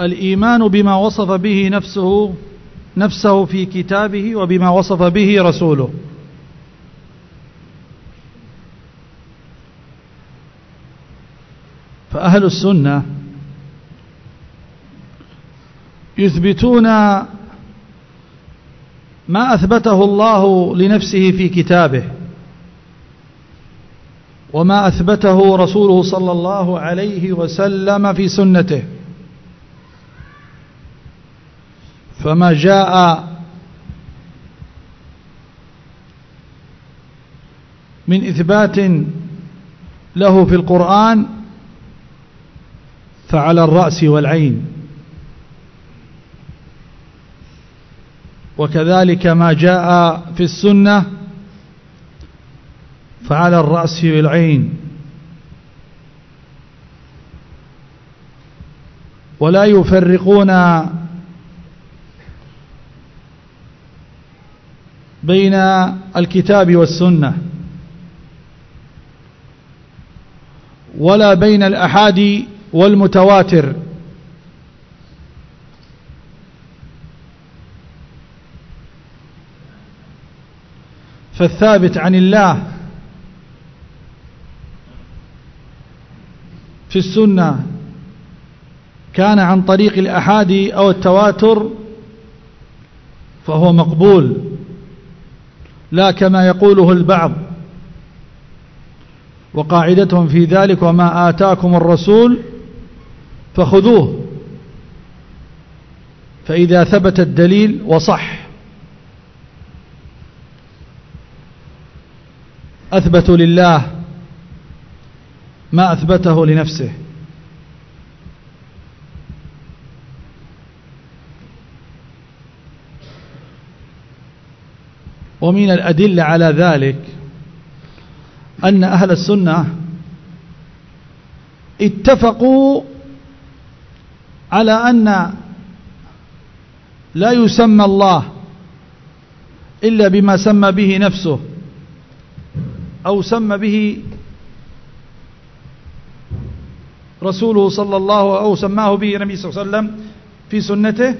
الإيمان بما وصف به نفسه نفسه في كتابه وبما وصف به رسوله فأهل السنة يثبتون ما أثبته الله لنفسه في كتابه وما أثبته رسوله صلى الله عليه وسلم في سنته فما جاء من إثبات له في القرآن فعلى الرأس والعين وكذلك ما جاء في السنة فعلى الرأس والعين. ولا يفرقون بين الكتاب والسنة ولا بين الأحادي والمتواتر. فالثابت عن الله في السنة كان عن طريق الأحادي أو التواتر فهو مقبول لا كما يقوله البعض. وقاعدتهم في ذلك وما آتاكم الرسول فخذوه فإذا ثبت الدليل وصح. أثبتوا لله ما أثبته لنفسه. ومن الأدلة على ذلك أن أهل السنة اتفقوا على أن لا يسمى الله إلا بما سمى به نفسه. أو سمى به رسوله صلى الله أو سماه به النبي صلى الله عليه وسلم في سنته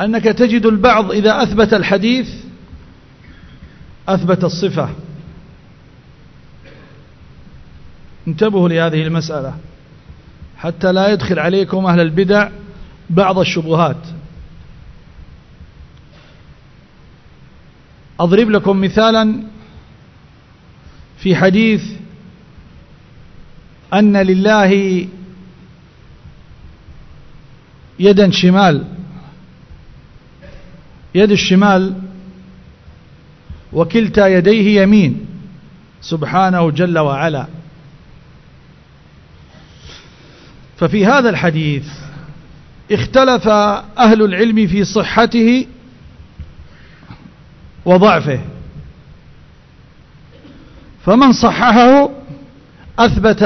أنك تجد البعض إذا أثبت الحديث أثبت الصفة. انتبهوا لهذه المسألة. حتى لا يدخل عليكم أهل البدع بعض الشبهات. أضرب لكم مثالا في حديث أن لله يدا شمال يد الشمال وكلتا يديه يمين سبحانه جل وعلا. ففي هذا الحديث اختلف أهل العلم في صحته وضعفه. فمن صححه أثبت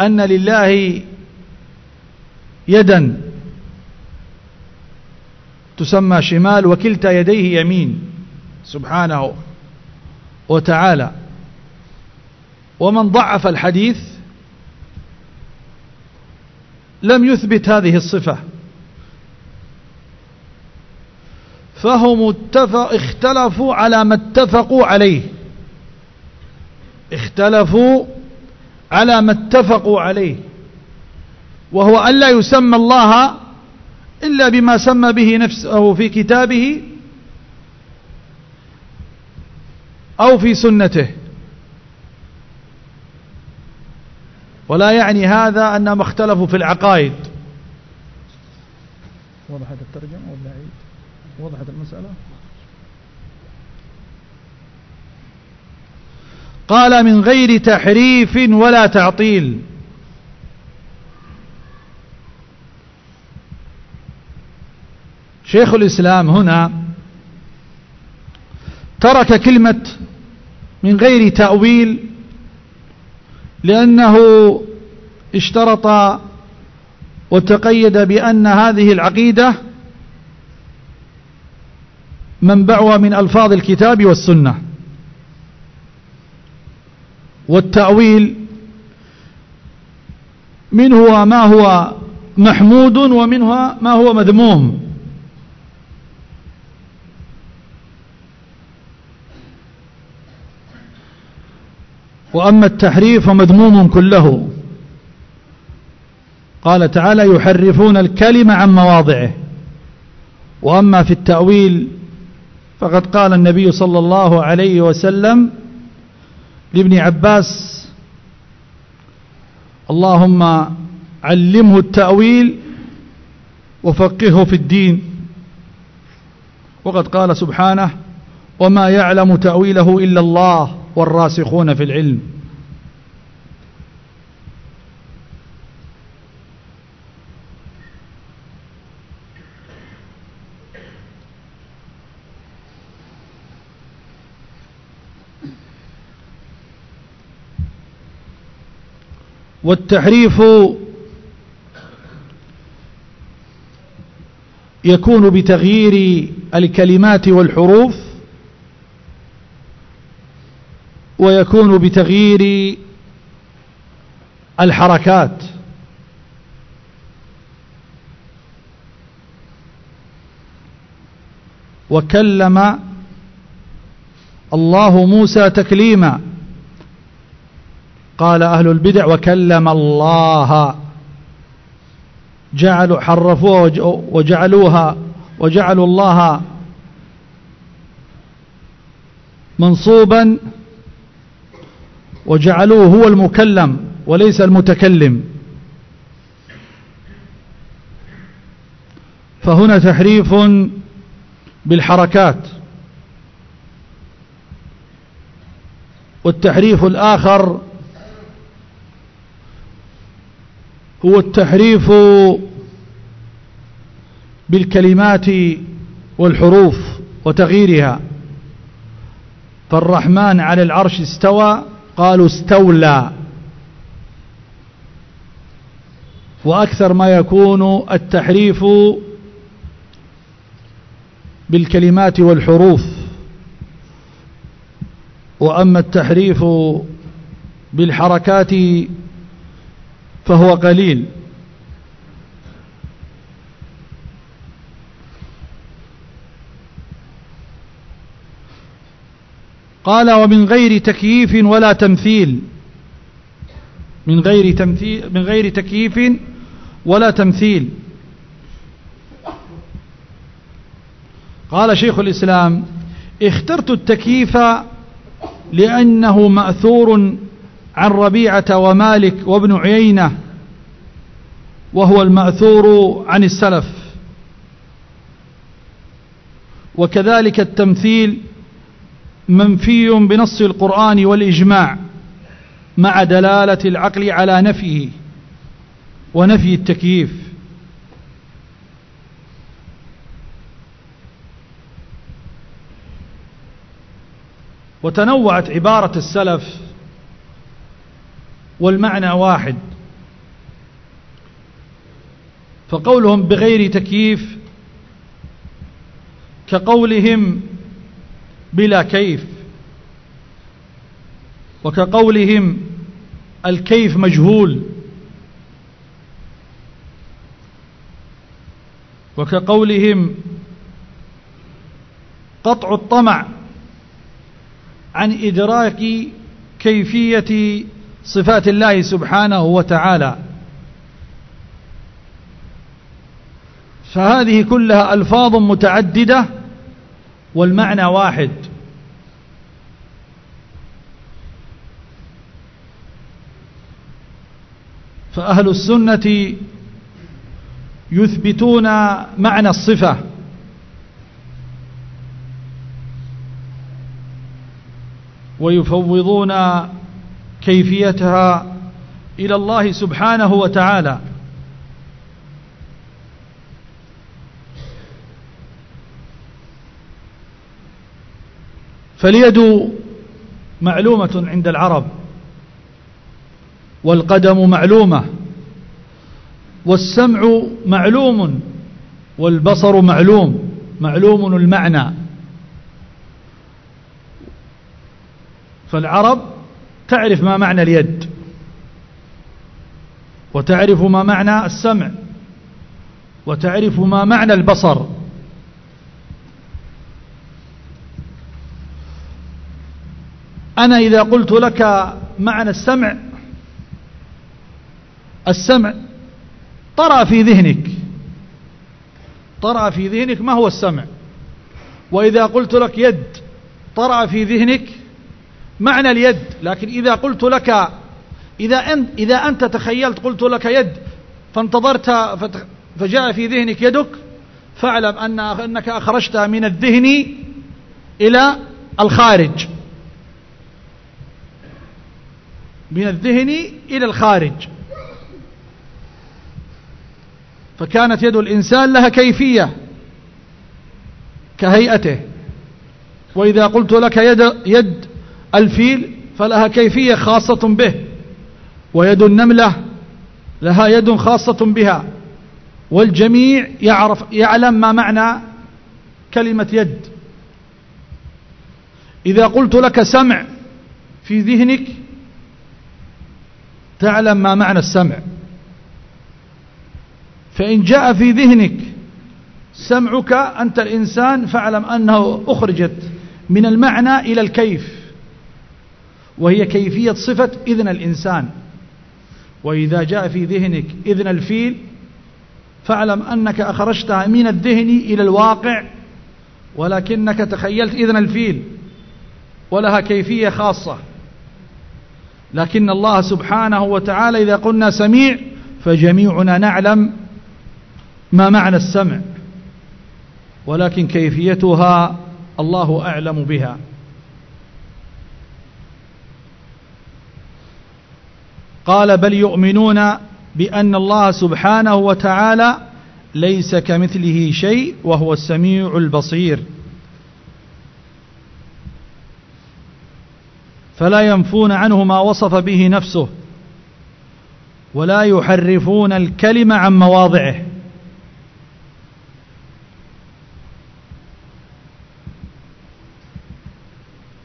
أن لله يدا تسمى شمال وكلتا يديه يمين سبحانه وتعالى. ومن ضعف الحديث لم يثبت هذه الصفة. فهم اتفق اختلفوا على ما اتفقوا عليه. اختلفوا على ما اتفقوا عليه. وهو أن لا يسمى الله إلا بما سمى به نفسه في كتابه أو في سنته. ولا يعني هذا أنهم اختلفوا في العقائد. وضحت الترجمة ولا عيد؟ وضحت المسألة؟ قال من غير تحريف ولا تعطيل. شيخ الإسلام هنا ترك كلمة من غير تأويل لأنه اشترط وتقيد بأن هذه العقيدة منبعها من ألفاظ الكتاب والسنة. والتأويل منه ما هو محمود ومنها ما هو مذموم. وأما التحريف فمذموم كله. قال تعالى يحرفون الكلمة عن مواضعه. وأما في التأويل فقد قال النبي صلى الله عليه وسلم لابن عباس اللهم علمه التأويل وفقهه في الدين. وقد قال سبحانه وما يعلم تأويله إلا الله والراسخون في العلم. والتحريف يكون بتغيير الكلمات والحروف ويكون بتغيير الحركات. وكلم الله موسى تكليما. قال أهل البدع وكلم الله. جعلوا حرفوها وجعلوها وجعلوا الله منصوبا وجعلوه هو المكلم وليس المتكلم. فهنا تحريف بالحركات. والتحريف الآخر هو التحريف بالكلمات والحروف وتغييرها. فالرحمن على العرش استوى قالوا استولى. وأكثر ما يكون التحريف بالكلمات والحروف. وأما التحريف بالحركات فهو قليل. قال ومن غير تكييف ولا تمثيل. من غير تمثيل من غير تكييف ولا تمثيل. قال شيخ الإسلام اخترت التكييف لأنه مأثور عن ربيعة ومالك وابن عيينة وهو المأثور عن السلف. وكذلك التمثيل منفي بنص القرآن والإجماع مع دلالة العقل على نفيه ونفي التكييف. وتنوعت عبارة السلف والمعنى واحد. فقولهم بغير تكييف كقولهم بلا كيف وكقولهم الكيف مجهول وكقولهم قطع الطمع عن إدراك كيفية صفات الله سبحانه وتعالى. فهذه كلها ألفاظ متعددة والمعنى واحد. فأهل السنة يثبتون معنى الصفة. ويفوضون كيفيتها إلى الله سبحانه وتعالى. فاليد معلومة عند العرب والقدم معلومة والسمع معلوم والبصر معلوم معلوم المعنى. فالعرب تعرف ما معنى اليد. وتعرف ما معنى السمع. وتعرف ما معنى البصر. أنا إذا قلت لك معنى السمع السمع طرأ في ذهنك. طرأ في ذهنك ما هو السمع؟ وإذا قلت لك يد طرأ في ذهنك معنى اليد لكن إذا قلت لك إذا أنت, إذا أنت تخيلت قلت لك يد فانتظرت فجاء في ذهنك يدك فاعلم أن أنك أخرجتها من الذهن إلى الخارج. من الذهن إلى الخارج. فكانت يد الإنسان لها كيفية كهيئته. وإذا قلت لك يد, يد الفيل فلها كيفية خاصة به ويد النملة لها يد خاصة بها والجميع يعرف يعلم ما معنى كلمة يد. إذا قلت لك سمع في ذهنك تعلم ما معنى السمع. فإن جاء في ذهنك سمعك أنت الإنسان فاعلم أنه أخرجت من المعنى إلى الكيف. وهي كيفية صفة إذن الإنسان. وإذا جاء في ذهنك إذن الفيل فاعلم أنك أخرجتها من الذهن إلى الواقع ولكنك تخيلت إذن الفيل ولها كيفية خاصة. لكن الله سبحانه وتعالى إذا قلنا سميع فجميعنا نعلم ما معنى السمع ولكن كيفيتها الله أعلم بها. قال بل يؤمنون بأن الله سبحانه وتعالى ليس كمثله شيء وهو السميع البصير. فلا ينفون عنه ما وصف به نفسه ولا يحرفون الكلمة عن مواضعه.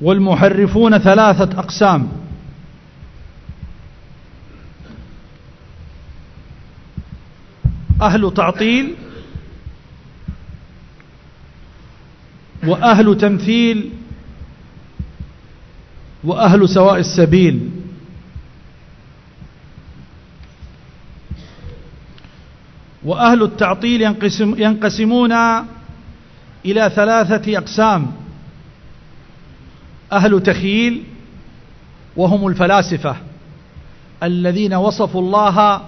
والمحرفون ثلاثة أقسام. أهل تعطيل وأهل تمثيل وأهل سواء السبيل. وأهل التعطيل ينقسم ينقسمون إلى ثلاثة أقسام. أهل تخييل وهم الفلاسفة الذين وصفوا الله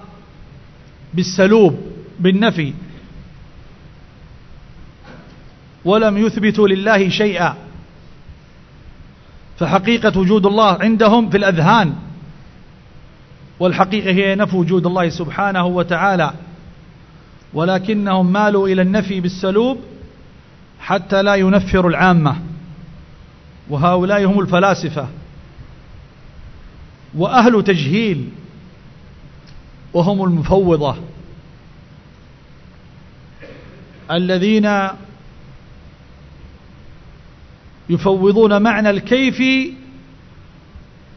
بالسلوب. بالنفي. ولم يثبتوا لله شيئا. فحقيقة وجود الله عندهم في الأذهان. والحقيقة هي نفي وجود الله سبحانه وتعالى. ولكنهم مالوا إلى النفي بالسلوب حتى لا ينفر العامة. وهؤلاء هم الفلاسفة. وأهل تجهيل. وهم المفوضة. الذين يفوضون معنى الكيف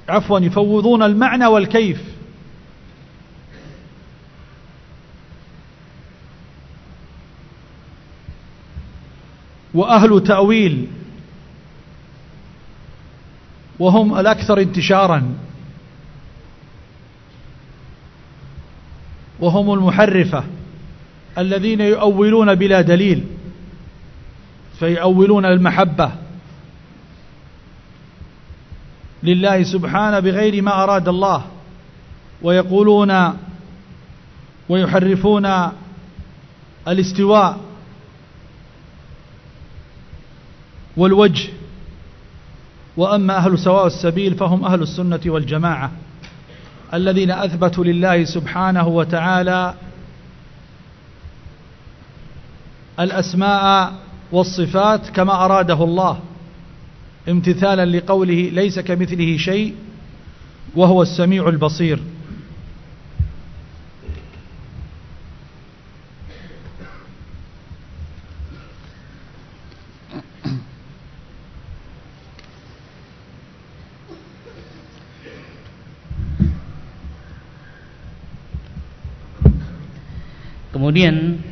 عفوا يفوضون المعنى والكيف. وأهل تأويل وهم الأكثر انتشارا. وهم المحرفة. الذين يؤولون بلا دليل فيؤولون المحبة. لله سبحانه بغير ما أراد الله. ويقولون ويحرفون الاستواء والوجه. وأما أهل سواء السبيل فهم أهل السنة والجماعة الذين أثبتوا لله سبحانه وتعالى الأسماء والصفات كما أراده الله امتثالا لقوله ليس كمثله شيء وهو السميع البصير. Kemudian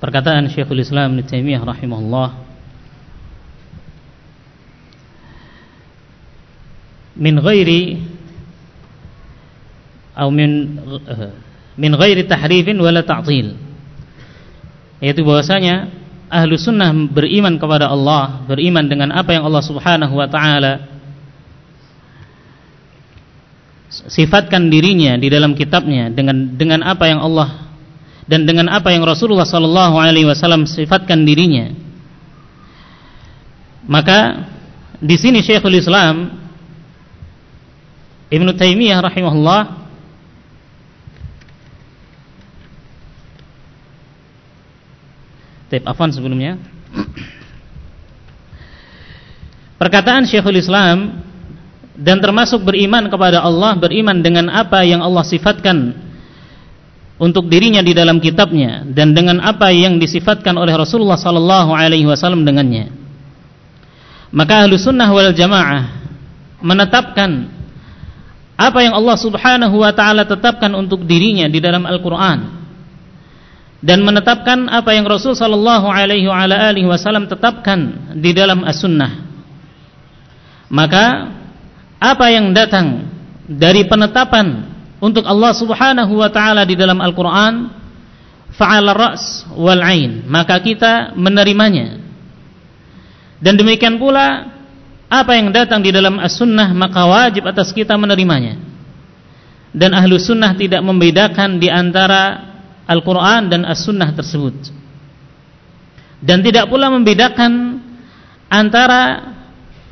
perkataan Syekhul Islam Ibnu Taimiyah rahimahullah. Min ghairi atau min uh, min ghairi tahrifin wala ta'til. Yaitu bahwasanya ahlu sunnah beriman kepada Allah beriman dengan apa yang Allah subhanahu wa ta'ala sifatkan dirinya di dalam kitabnya dengan dengan apa yang Allah dan dengan apa yang Rasulullah sallallahu alaihi wasallam sifatkan dirinya. Maka di sini Syekhul Islam Ibnu Taimiyah rahimahullah Tip afan sebelumnya. Perkataan Syekhul Islam dan termasuk beriman kepada Allah beriman dengan apa yang Allah sifatkan untuk dirinya di dalam kitabnya dan dengan apa yang disifatkan oleh Rasulullah sallallahu alaihi wasallam dengannya. Maka ahlu sunnah wal jamaah menetapkan apa yang Allah subhanahu wa ta'ala tetapkan untuk dirinya di dalam Al-Quran dan menetapkan apa yang Rasul sallallahu alaihi wasallam tetapkan di dalam As-Sunnah. Maka apa yang datang dari penetapan untuk Allah Subhanahu wa taala di dalam Al-Qur'an fa'ala ra's wal 'ain maka kita menerimanya. Dan demikian pula apa yang datang di dalam as-sunnah maka wajib atas kita menerimanya. Dan ahlu sunnah tidak membedakan di antara Al-Quran dan as-sunnah tersebut. Dan tidak pula membedakan antara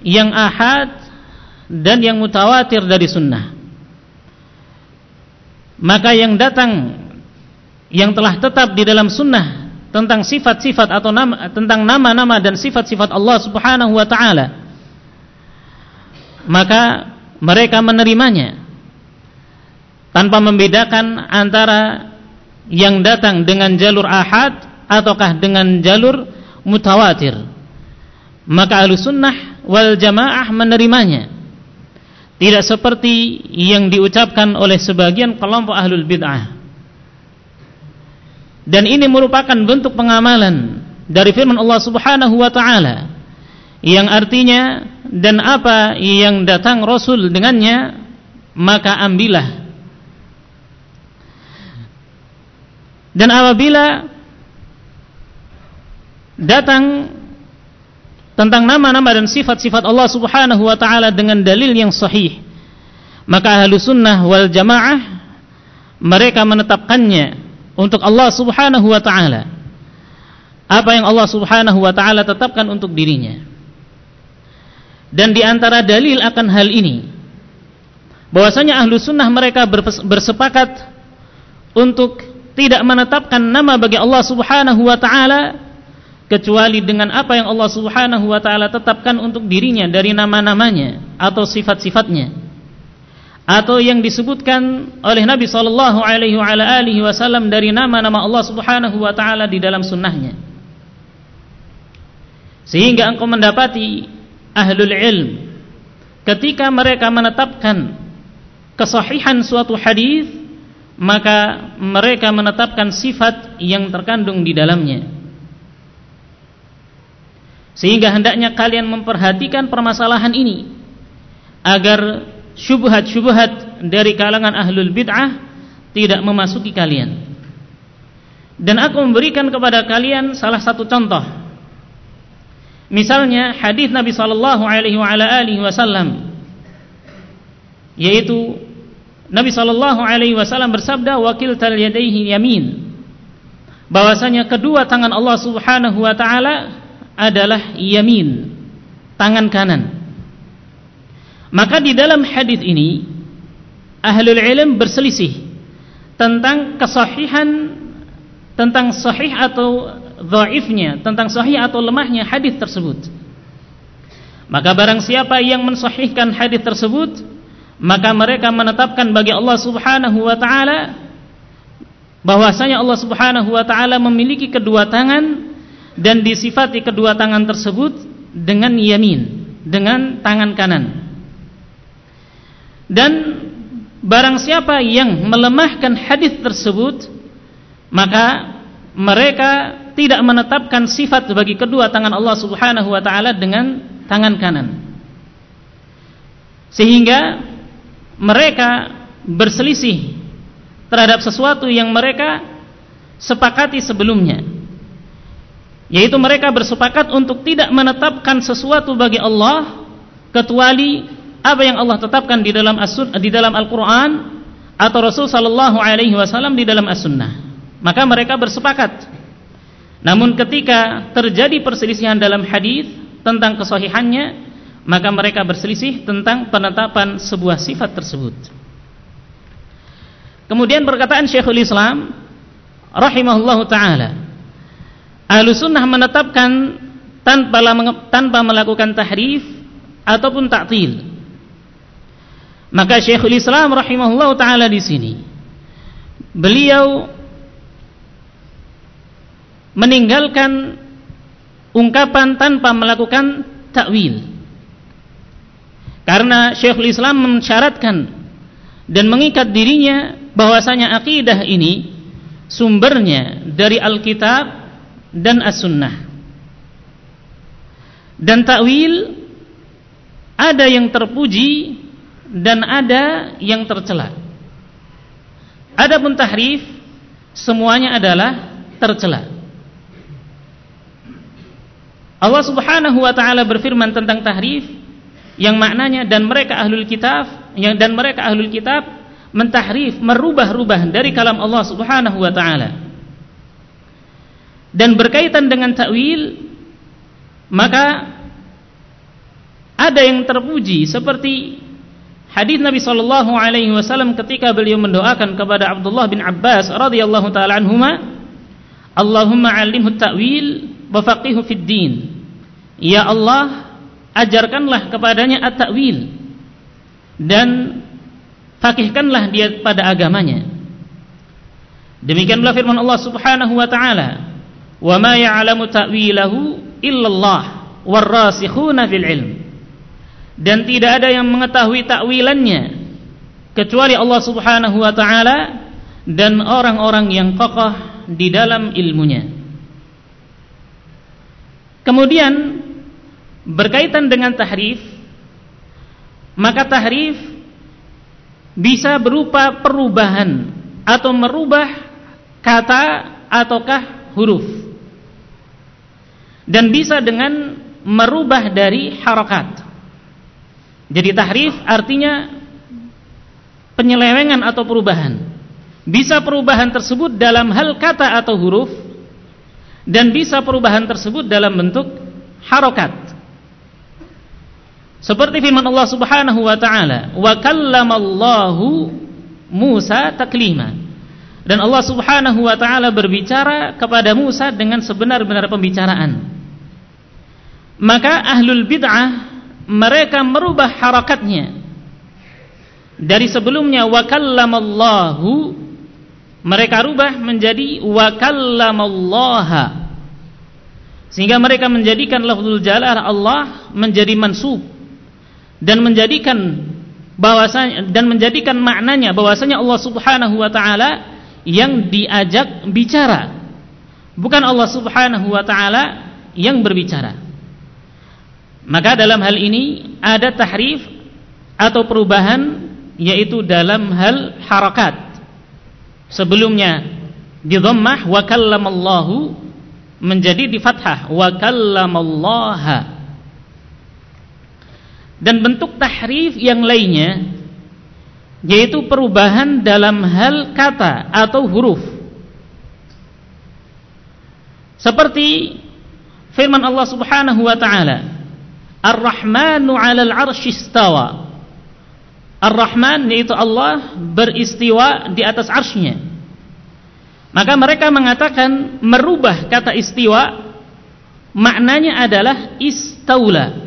yang ahad dan yang mutawatir dari sunnah maka yang datang yang telah tetap di dalam sunnah tentang sifat-sifat atau nama, tentang nama-nama dan sifat-sifat Allah subhanahu wa ta'ala maka mereka menerimanya tanpa membedakan antara yang datang dengan jalur ahad ataukah dengan jalur mutawatir. Maka ahlu sunnah wal jamaah menerimanya tidak seperti yang diucapkan oleh sebagian kelompok ahlul bid'ah. Dan ini merupakan bentuk pengamalan dari firman Allah Subhanahu wa taala yang artinya dan apa yang datang Rasul dengannya maka ambillah. Dan apabila datang tentang nama-nama dan sifat-sifat Allah Subhanahu wa taala dengan dalil yang sahih. Maka ahlu sunnah wal jamaah mereka menetapkannya untuk Allah Subhanahu wa taala. Apa yang Allah Subhanahu wa taala tetapkan untuk dirinya. Dan di antara dalil akan hal ini bahwasanya ahlu sunnah mereka bersepakat untuk tidak menetapkan nama bagi Allah Subhanahu wa taala kecuali dengan apa yang Allah Subhanahu wa taala tetapkan untuk dirinya dari nama-namanya atau sifat-sifatnya atau yang disebutkan oleh Nabi sallallahu alaihi wasallam dari nama-nama Allah Subhanahu wa taala di dalam sunnahnya. Sehingga engkau mendapati ahlul ilm ketika mereka menetapkan kesahihan suatu hadis maka mereka menetapkan sifat yang terkandung di dalamnya Sehingga hendaknya kalian memperhatikan permasalahan ini agar syubhat-syubhat dari kalangan ahlul bid'ah tidak memasuki kalian. Dan aku memberikan kepada kalian salah satu contoh. Misalnya hadis Nabi sallallahu alaihi wasallam yaitu Nabi sallallahu alaihi wasallam bersabda wakil tal yamin bahwasanya kedua tangan Allah Subhanahu wa taala adalah yamin, tangan kanan. Maka di dalam hadis ini ahlul ilm berselisih tentang kesahihan tentang sahih atau dhaifnya, tentang sahih atau lemahnya hadis tersebut. Maka barang siapa yang mensahihkan hadis tersebut, maka mereka menetapkan bagi Allah Subhanahu wa taala bahwasanya Allah Subhanahu wa taala memiliki kedua tangan dan disifati kedua tangan tersebut dengan yamin, dengan tangan kanan. Dan barang siapa yang melemahkan hadis tersebut, maka mereka tidak menetapkan sifat bagi kedua tangan Allah Subhanahu wa taala dengan tangan kanan. Sehingga mereka berselisih terhadap sesuatu yang mereka sepakati sebelumnya yaitu mereka bersepakat untuk tidak menetapkan sesuatu bagi Allah kecuali apa yang Allah tetapkan di dalam as di dalam Al-Qur'an atau Rasul sallallahu alaihi wasallam di dalam As-Sunnah. Maka mereka bersepakat. Namun ketika terjadi perselisihan dalam hadis tentang kesahihannya, maka mereka berselisih tentang penetapan sebuah sifat tersebut. Kemudian perkataan Syekhul Islam rahimahullahu taala Ahlu sunnah menetapkan tanpa tanpa melakukan tahrif ataupun taktil. Maka Syekhul Islam rahimahullah taala di sini beliau meninggalkan ungkapan tanpa melakukan takwil. Karena Syekhul Islam mensyaratkan dan mengikat dirinya bahwasanya akidah ini sumbernya dari Alkitab dan as-sunnah. Dan takwil ada yang terpuji dan ada yang tercela. Adapun tahrif semuanya adalah tercela. Allah Subhanahu wa taala berfirman tentang tahrif yang maknanya dan mereka ahlul kitab yang dan mereka ahlul kitab mentahrif merubah-rubah dari kalam Allah Subhanahu wa taala dan berkaitan dengan takwil maka ada yang terpuji seperti hadis Nabi sallallahu alaihi wasallam ketika beliau mendoakan kepada Abdullah bin Abbas radhiyallahu taala anhuma Allahumma 'allimhu ta'wil wa faqihu fid din. Ya Allah ajarkanlah kepadanya at-ta'wil dan fakihkanlah dia pada agamanya. Demikianlah firman Allah Subhanahu wa taala wa ma ya'lamu ta'wilahu illallah warasikhuna fil ilm dan tidak ada yang mengetahui takwilannya kecuali Allah Subhanahu wa taala dan orang-orang yang kokoh di dalam ilmunya. Kemudian berkaitan dengan tahrif maka tahrif bisa berupa perubahan atau merubah kata ataukah huruf dan bisa dengan merubah dari harokat. Jadi tahrif artinya penyelewengan atau perubahan. Bisa perubahan tersebut dalam hal kata atau huruf dan bisa perubahan tersebut dalam bentuk harokat. Seperti firman Allah Subhanahu wa taala, "Wa kallamallahu Musa taklima." Dan Allah Subhanahu wa taala berbicara kepada Musa dengan sebenar-benar pembicaraan maka ahlul bid'ah mereka merubah harakatnya dari sebelumnya wa kallamallahu mereka rubah menjadi wa kallamallaha sehingga mereka menjadikan lafzul jalalah Allah menjadi mansub dan menjadikan bahwasanya dan menjadikan maknanya bahwasanya Allah Subhanahu wa taala yang diajak bicara. Bukan Allah Subhanahu wa taala yang berbicara Maka dalam hal ini ada tahrif atau perubahan yaitu dalam hal harakat. Sebelumnya di dhammah wa kallamallahu menjadi di fathah wa kallamallaha. Dan bentuk tahrif yang lainnya yaitu perubahan dalam hal kata atau huruf. Seperti firman Allah Subhanahu wa taala Ar-Rahmanu 'alal 'arsy istawa. Ar-Rahman yaitu Allah beristiwa di atas arsy-Nya. Maka mereka mengatakan merubah kata istiwa maknanya adalah istaula.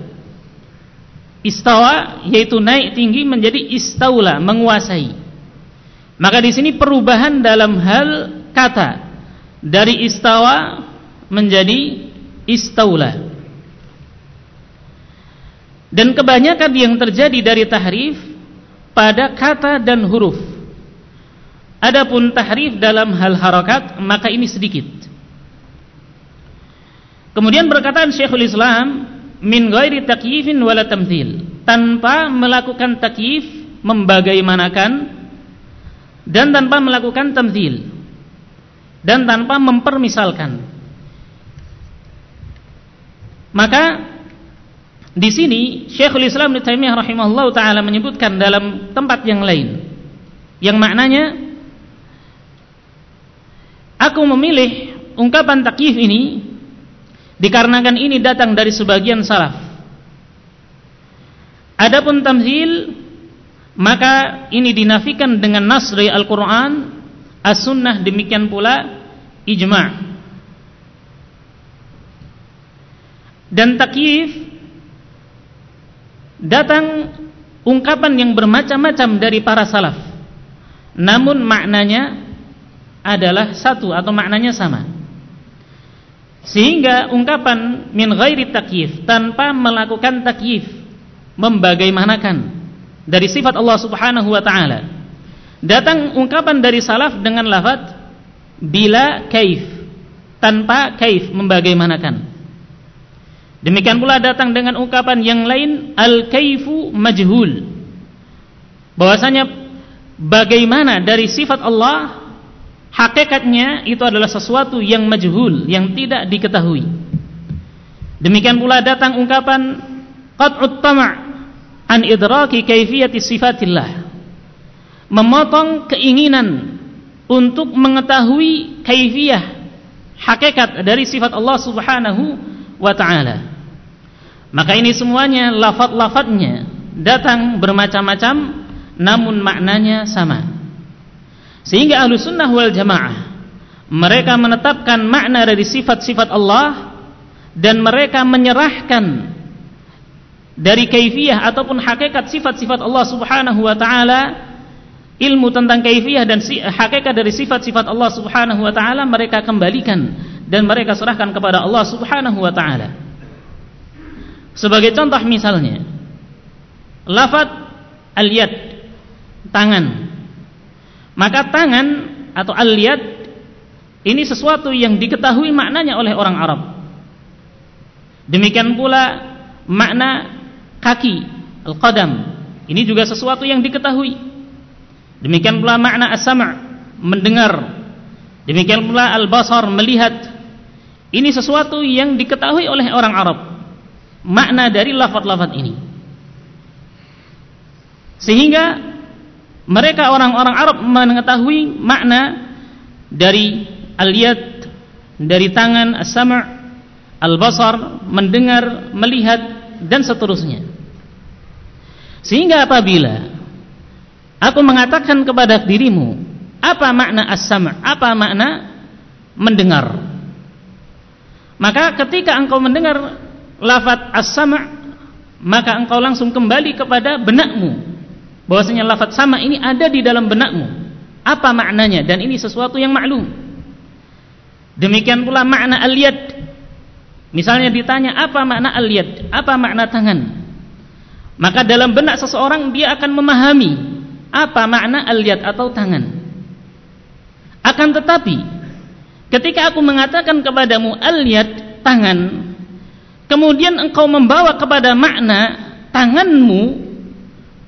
Istawa yaitu naik tinggi menjadi istaula, menguasai. Maka di sini perubahan dalam hal kata dari istawa menjadi istaula. Dan kebanyakan yang terjadi dari tahrif pada kata dan huruf. Adapun tahrif dalam hal harakat maka ini sedikit. Kemudian berkataan Syekhul Islam min ghairi takyifin wala tamthil, tanpa melakukan takyif membagaimanakan dan tanpa melakukan tamthil dan tanpa mempermisalkan. Maka di sini Syekhul Islam Ibnu Taimiyah rahimahullah taala menyebutkan dalam tempat yang lain yang maknanya aku memilih ungkapan takyif ini dikarenakan ini datang dari sebagian salaf. Adapun tamzil maka ini dinafikan dengan nas dari Al-Qur'an, As-Sunnah demikian pula ijma'. Dan takyif datang ungkapan yang bermacam-macam dari para salaf. Namun maknanya adalah satu atau maknanya sama. Sehingga ungkapan min ghairi takyif tanpa melakukan takyif membagaimanakan dari sifat Allah Subhanahu wa taala. Datang ungkapan dari salaf dengan lafaz bila kaif tanpa kaif membagaimanakan Demikian pula datang dengan ungkapan yang lain al-kaifu majhul. Bahwasanya bagaimana dari sifat Allah hakikatnya itu adalah sesuatu yang majhul, yang tidak diketahui. Demikian pula datang ungkapan qat'ut tama' an idraki kaifiyati sifatillah. Memotong keinginan untuk mengetahui kaifiyah hakikat dari sifat Allah Subhanahu wa taala. Maka ini semuanya lafaz-lafaznya datang bermacam-macam namun maknanya sama. Sehingga ahlu sunnah wal jamaah mereka menetapkan makna dari sifat-sifat Allah dan mereka menyerahkan dari kaifiyah ataupun hakikat sifat-sifat Allah Subhanahu wa taala ilmu tentang kaifiyah dan hakikat dari sifat-sifat Allah Subhanahu wa taala mereka kembalikan dan mereka serahkan kepada Allah Subhanahu wa taala. Sebagai contoh misalnya, lafaz al-yad tangan. Maka tangan atau al-yad ini sesuatu yang diketahui maknanya oleh orang Arab. Demikian pula makna kaki al-qadam. Ini juga sesuatu yang diketahui. Demikian pula makna as-sam' mendengar. Demikian pula al-basar melihat ini sesuatu yang diketahui oleh orang Arab. Makna dari lafaz-lafaz ini. Sehingga mereka orang-orang Arab mengetahui makna dari al-yad, dari tangan, as-sam' al-basar, mendengar, melihat dan seterusnya. Sehingga apabila aku mengatakan kepada dirimu, apa makna as-sam'? Apa makna mendengar? Maka ketika engkau mendengar lafaz as-sama' maka engkau langsung kembali kepada benakmu. Bahwasanya lafaz sama ini ada di dalam benakmu. Apa maknanya? Dan ini sesuatu yang maklum. Demikian pula makna al-yad. Misalnya ditanya apa makna al-yad? Apa makna tangan? Maka dalam benak seseorang dia akan memahami apa makna al-yad atau tangan. Akan tetapi Ketika aku mengatakan kepadamu al-yad tangan, kemudian engkau membawa kepada makna tanganmu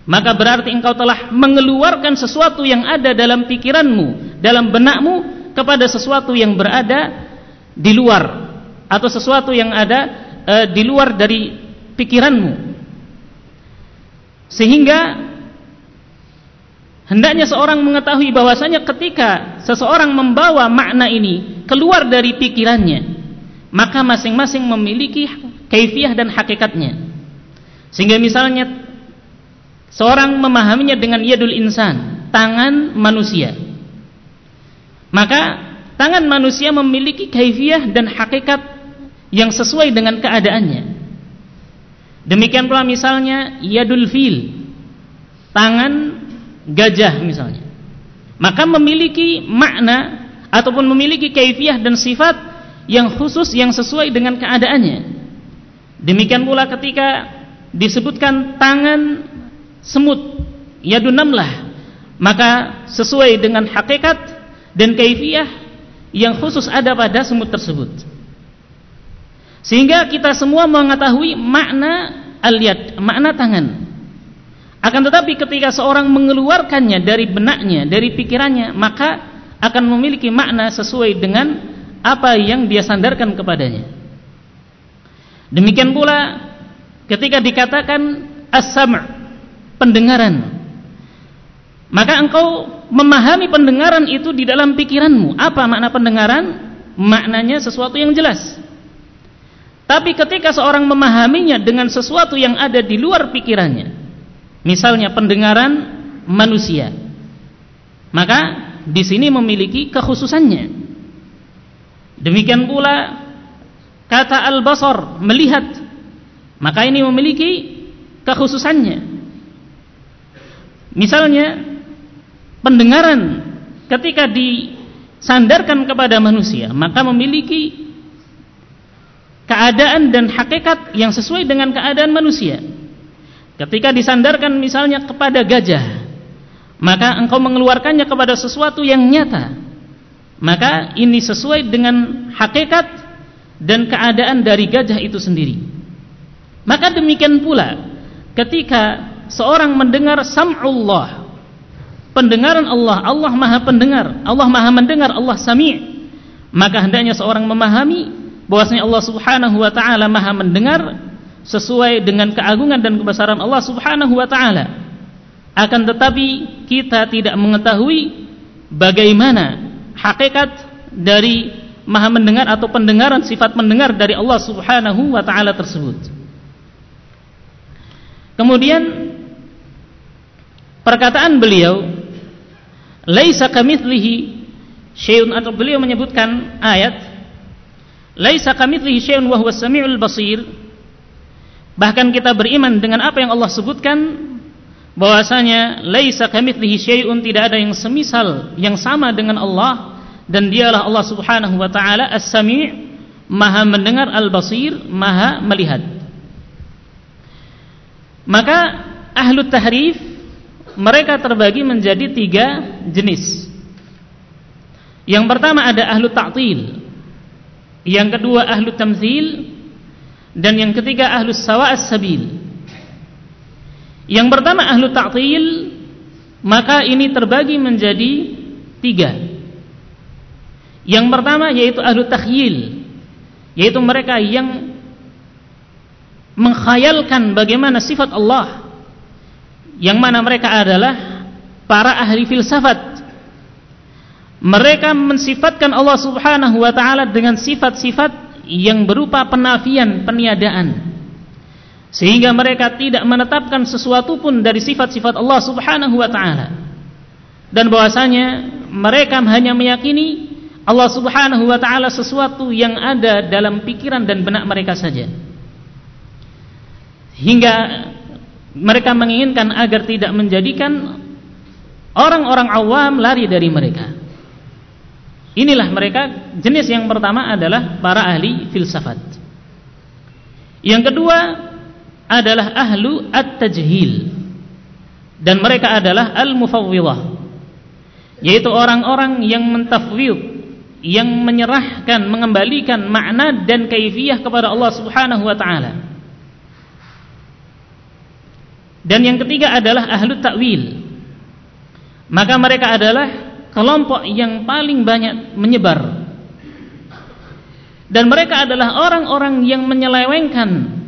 maka berarti engkau telah mengeluarkan sesuatu yang ada dalam pikiranmu dalam benakmu kepada sesuatu yang berada di luar atau sesuatu yang ada e, di luar dari pikiranmu. Sehingga hendaknya seorang mengetahui bahwasanya ketika seseorang membawa makna ini keluar dari pikirannya maka masing-masing memiliki kaifiah dan hakikatnya. Sehingga misalnya seorang memahaminya dengan yadul insan tangan manusia. Maka tangan manusia memiliki kaifiah dan hakikat yang sesuai dengan keadaannya. Demikian pula misalnya yadul fil tangan gajah misalnya. Maka memiliki makna ataupun memiliki kaifiah dan sifat yang khusus yang sesuai dengan keadaannya. Demikian pula ketika disebutkan tangan semut yadun namlah maka sesuai dengan hakikat dan kaifiah yang khusus ada pada semut tersebut. Sehingga kita semua mengetahui makna al-yad, makna tangan. Akan tetapi ketika seorang mengeluarkannya dari benaknya, dari pikirannya, maka akan memiliki makna sesuai dengan apa yang dia sandarkan kepadanya. Demikian pula ketika dikatakan as-sam' pendengaran. Maka engkau memahami pendengaran itu di dalam pikiranmu. Apa makna pendengaran? Maknanya sesuatu yang jelas. Tapi ketika seorang memahaminya dengan sesuatu yang ada di luar pikirannya, misalnya pendengaran manusia, maka di sini memiliki kekhususannya. Demikian pula kata al-basar melihat maka ini memiliki kekhususannya. Misalnya pendengaran ketika disandarkan kepada manusia maka memiliki keadaan dan hakikat yang sesuai dengan keadaan manusia. Ketika disandarkan misalnya kepada gajah maka engkau mengeluarkannya kepada sesuatu yang nyata maka ini sesuai dengan hakikat dan keadaan dari gajah itu sendiri. Maka demikian pula ketika seorang mendengar sam'ullah pendengaran Allah Allah maha pendengar Allah maha mendengar Allah sami' maka hendaknya seorang memahami bahwasanya Allah subhanahu wa ta'ala maha mendengar sesuai dengan keagungan dan kebesaran Allah subhanahu wa ta'ala. Akan tetapi kita tidak mengetahui bagaimana hakikat dari maha mendengar atau pendengaran sifat mendengar dari Allah Subhanahu wa taala tersebut. Kemudian perkataan beliau laisa kamitslihi syai'un atau beliau menyebutkan ayat laisa kamitslihi syai'un wa huwas samiul basir bahkan kita beriman dengan apa yang Allah sebutkan bahwasanya laisa kamitslihi syai'un tidak ada yang semisal yang sama dengan Allah dan dialah Allah Subhanahu wa taala As-Sami' Maha mendengar Al-Basir Maha melihat. Maka ahlu tahrif mereka terbagi menjadi tiga jenis. Yang pertama ada ahlu ta'til yang kedua ahlu tamthil dan yang ketiga ahlu sawa'as sabil yang pertama ahlu ta'til maka ini terbagi menjadi tiga. Yang pertama yaitu ahlu takhyil yaitu mereka yang mengkhayalkan bagaimana sifat Allah yang mana mereka adalah para ahli filsafat mereka mensifatkan Allah subhanahu wa ta'ala dengan sifat-sifat yang berupa penafian, peniadaan sehingga mereka tidak menetapkan sesuatu pun dari sifat-sifat Allah Subhanahu wa taala. Dan bahwasanya mereka hanya meyakini Allah Subhanahu wa taala sesuatu yang ada dalam pikiran dan benak mereka saja. Hingga mereka menginginkan agar tidak menjadikan orang-orang awam lari dari mereka. Inilah mereka jenis yang pertama adalah para ahli filsafat. Yang kedua adalah ahlu at-tajhil dan mereka adalah al-mufawwidah yaitu orang-orang yang mentafwid yang menyerahkan mengembalikan makna dan kaifiyah kepada Allah Subhanahu wa taala. Dan yang ketiga adalah ahlu takwil. Maka mereka adalah kelompok yang paling banyak menyebar. Dan mereka adalah orang-orang yang menyelewengkan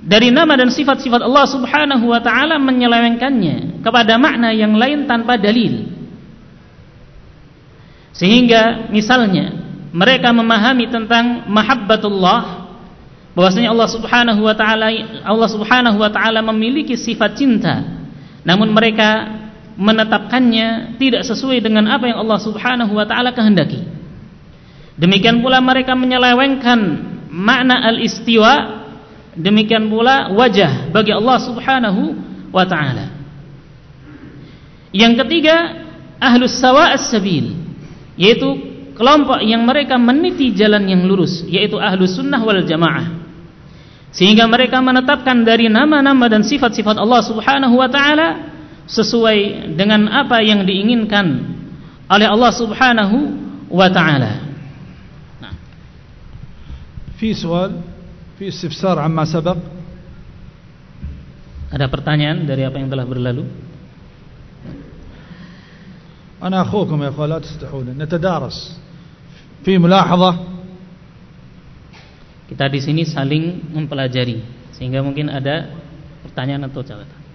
dari nama dan sifat-sifat Allah Subhanahu wa taala menyelewengkannya kepada makna yang lain tanpa dalil. Sehingga misalnya mereka memahami tentang mahabbatullah bahwasanya Allah Subhanahu wa taala Allah Subhanahu wa taala memiliki sifat cinta. Namun mereka menetapkannya tidak sesuai dengan apa yang Allah Subhanahu wa taala kehendaki. Demikian pula mereka menyelewengkan makna al-istiwa demikian pula wajah bagi Allah Subhanahu wa taala. Yang ketiga, ahlus sawa as-sabil, yaitu kelompok yang mereka meniti jalan yang lurus, yaitu ahlus sunnah wal jamaah. Sehingga mereka menetapkan dari nama-nama dan sifat-sifat Allah Subhanahu wa taala sesuai dengan apa yang diinginkan oleh Allah Subhanahu wa taala. Nah. في سؤال في استفسار عما سبق Ada pertanyaan dari apa yang telah berlalu? أنا أخوكم يا أخوة لا تستحون نتدارس في ملاحظة Kita di sini saling mempelajari sehingga mungkin ada pertanyaan atau catatan.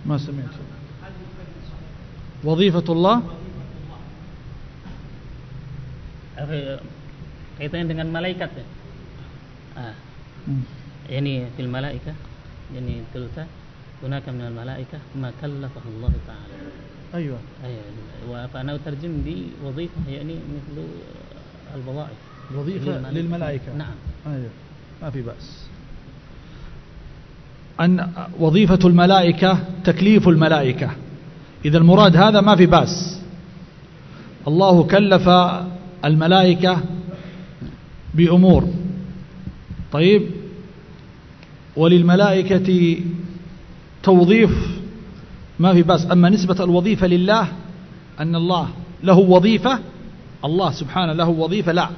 ما سمعت وظيفة الله kaitannya dengan malaikat ya. Ah. Ini Fil malaika. Ini qulta hunaka min al malaika ma kallafahu Allah taala. أيوة. أيوة فأنا أترجم بوظيفة يعني مثل الوظائف. وظيفة للملائكة. نعم. أيوة. ما في بأس. أن وظيفة الملائكة تكليف الملائكة. إذا المراد هذا ما في بأس. الله كلف الملائكة بأمور. طيب؟ وللملائكة توظيف ما في بأس أما نسبة الوظيفة لله أن الله له وظيفة الله سبحانه له وظيفة لا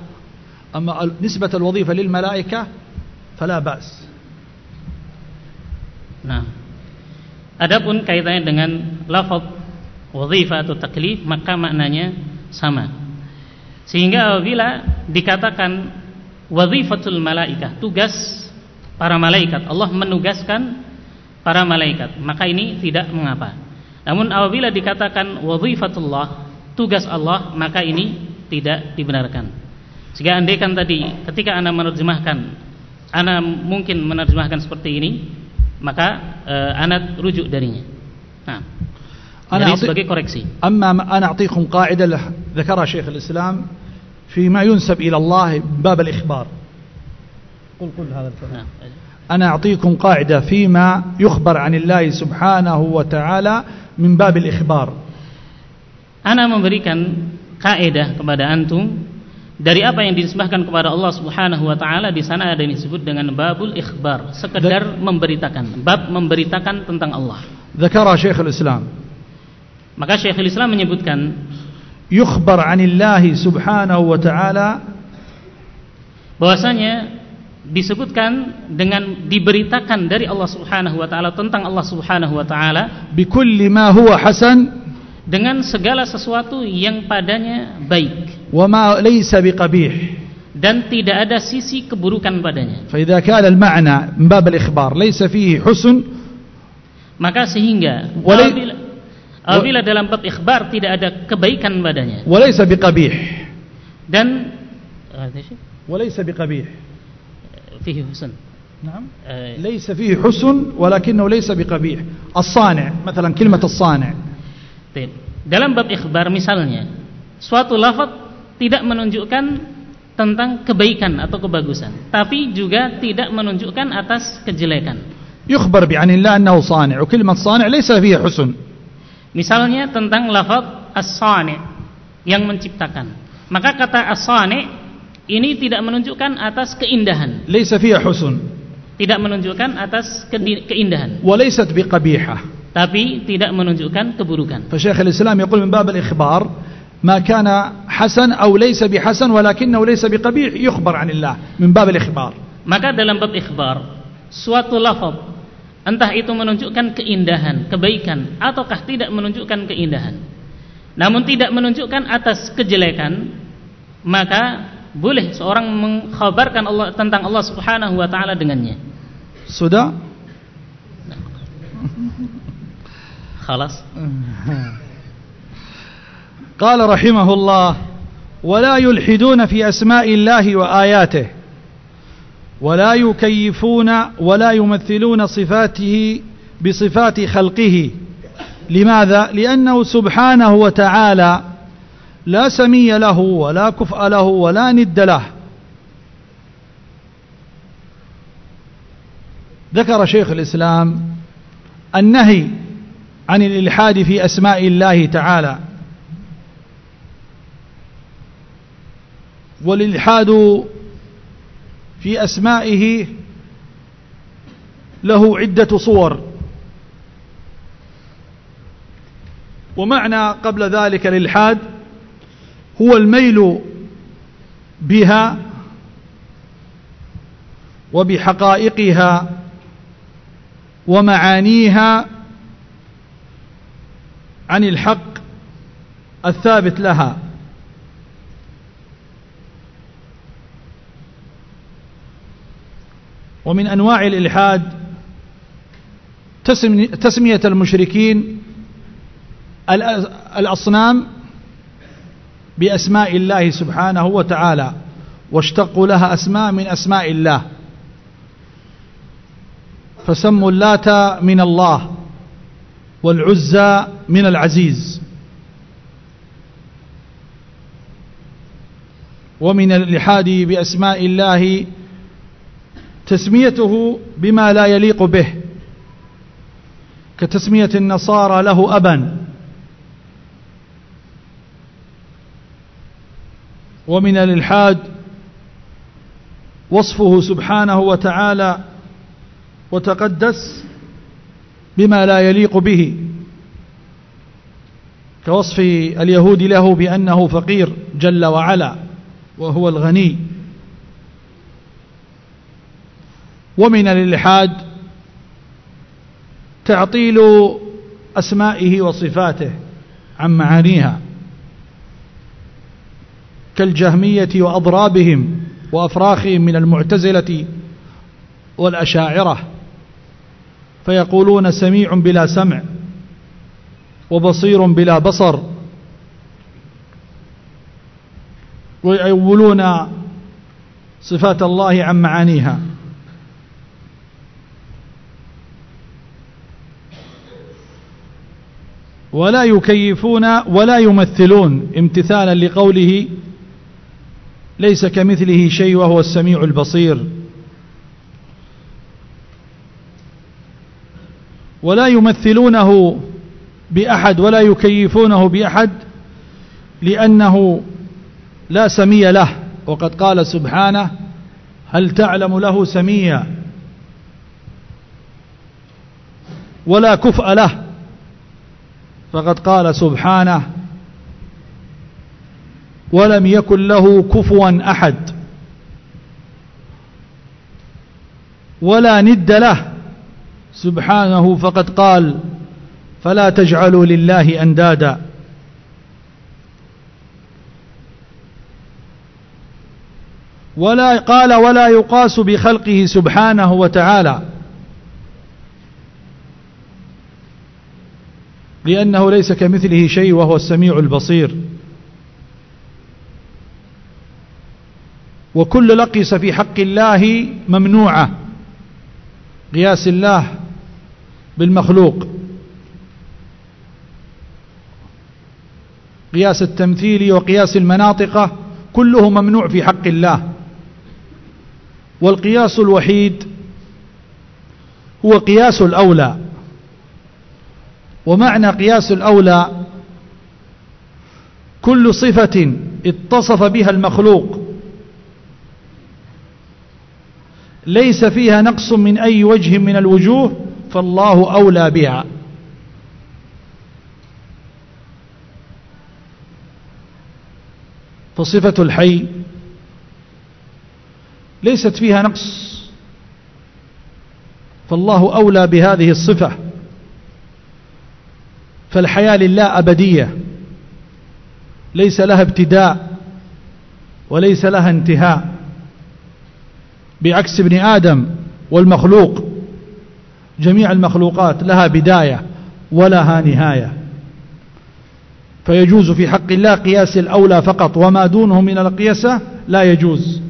أما نسبة الوظيفة للملائكة فلا بأس Nah, adapun kaitannya dengan lafaz wazifah atau taklif maka maknanya sama. Sehingga apabila dikatakan wazifatul malaikah, tugas para malaikat, Allah menugaskan para malaikat, maka ini tidak mengapa. Namun apabila dikatakan wazifatullah, tugas Allah, maka ini tidak dibenarkan. Jika andaikan tadi ketika Anda menerjemahkan Anda mungkin menerjemahkan seperti ini, maka uh, Anda rujuk darinya. Nah, أنا jadi sebagai koreksi. أما أنا أعطيكم قاعدة ذكرها شيخ الإسلام فيما ينسب إلى الله باب الإخبار قل قل هذا الكلام Nah, أنا أعطيكم قاعدة فيما يخبر عن الله سبحانه وتعالى من باب الإخبار Ana memberikan kaidah kepada antum dari apa yang disembahkan kepada Allah Subhanahu wa taala di sana ada yang disebut dengan babul ikhbar, sekedar memberitakan, bab memberitakan tentang Allah. ذكرها شيخ الإسلام Maka Syekhul Islam menyebutkan يخبر عن الله سبحانه وتعالى bahwasanya disebutkan dengan diberitakan dari Allah Subhanahu wa taala tentang Allah Subhanahu wa taala bi kulli ma huwa hasan. dengan segala sesuatu yang padanya baik. Wa ma laysa bi qabih dan tidak ada sisi keburukan padanya. Fa idza kana al ma'na bab al ikhbar laysa fihi husn. Maka sehingga apabila dalam bab ikhbar tidak ada kebaikan padanya. Wa laysa bi qabih dan ah, wa laysa bi qabih sih? وليس بقبيح fihi husn. نعم Eh, ليس فيه حسن ولكنه ليس بقبيح الصانع مثلا كلمة الصانع Baik. Dalam bab ikhbar misalnya, suatu lafaz tidak menunjukkan tentang kebaikan atau kebagusan, tapi juga tidak menunjukkan atas kejelekan. يخبر بعن الله أنه صانع وكلمة صانع ليس فيها حسن Misalnya tentang lafaz as-sani yang menciptakan. Maka kata as-sani ini tidak menunjukkan atas keindahan, ليس فيها حسن tidak menunjukkan atas keindahan وليست بقبيحة tapi tidak menunjukkan keburukan فشيخ الإسلام يقول من باب الإخبار ما كان حسن أو ليس بحسن ولكنه ليس بقبيح يخبر عن الله من باب الإخبار maka dalam bab ikhbar suatu lafaz entah itu menunjukkan keindahan kebaikan ataukah tidak menunjukkan keindahan namun tidak menunjukkan atas kejelekan maka boleh seorang mengkhabarkan Allah tentang Allah Subhanahu wa taala dengannya. Sudah? خلاص قال رحمه الله ولا يلحدون في أسماء الله وآياته ولا يكيفون ولا يمثلون صفاته بصفات خلقه لماذا؟ لأنه سبحانه وتعالى لا سمي له ولا كفء له ولا ند له. ذكر شيخ الإسلام النهي عن الإلحاد في أسماء الله تعالى. والإلحاد في أسمائه له عدة صور. ومعنى قبل ذلك الإلحاد هو الميل بها وبحقائقها ومعانيها عن الحق الثابت لها. ومن أنواع الإلحاد تسمية المشركين الأصنام بأسماء الله سبحانه وتعالى واشتقوا لها أسماء من أسماء الله. فسموا اللات من الله والعزى من العزيز. ومن الإلحاد بأسماء الله تسميته بما لا يليق به كتسمية النصارى له أبا. ومن الإلحاد وصفه سبحانه وتعالى وتقدس بما لا يليق به كوصف اليهود له بأنه فقير جل وعلا وهو الغني. ومن الإلحاد تعطيل أسمائه وصفاته عن معانيها. كالجهمية وأضرابهم وأفراخهم من المعتزلة والأشاعرة فيقولون سميع بلا سمع وبصير بلا بصر ويؤولون صفات الله عن معانيها. ولا يكيفون ولا يمثلون امتثالا لقوله ليس كمثله شيء وهو السميع البصير. ولا يمثلونه بأحد ولا يكيفونه بأحد لأنه لا سمي له. وقد قال سبحانه هل تعلم له سميا؟ ولا كفء له. فقد قال سبحانه ولم يكن له كفوا أحد. ولا ند له. سبحانه فقد قال فلا تجعلوا لله أندادا. ولا قال ولا يقاس بخلقه سبحانه وتعالى. لأنه ليس كمثله شيء وهو السميع البصير. وكل لقيس في حق الله ممنوعة. قياس الله بالمخلوق. قياس التمثيل وقياس المناطق كله ممنوع في حق الله. والقياس الوحيد هو قياس الأولى. ومعنى قياس الأولى كل صفة اتصف بها المخلوق. ليس فيها نقص من أي وجه من الوجوه فالله أولى بها. فصفة الحي ليست فيها نقص فالله أولى بهذه الصفة. فالحياة لله أبدية ليس لها ابتداء وليس لها انتهاء. بعكس ابن آدم والمخلوق جميع المخلوقات لها بداية ولها نهاية. فيجوز في حق الله قياس الأولى فقط وما دونه من القياسة لا يجوز.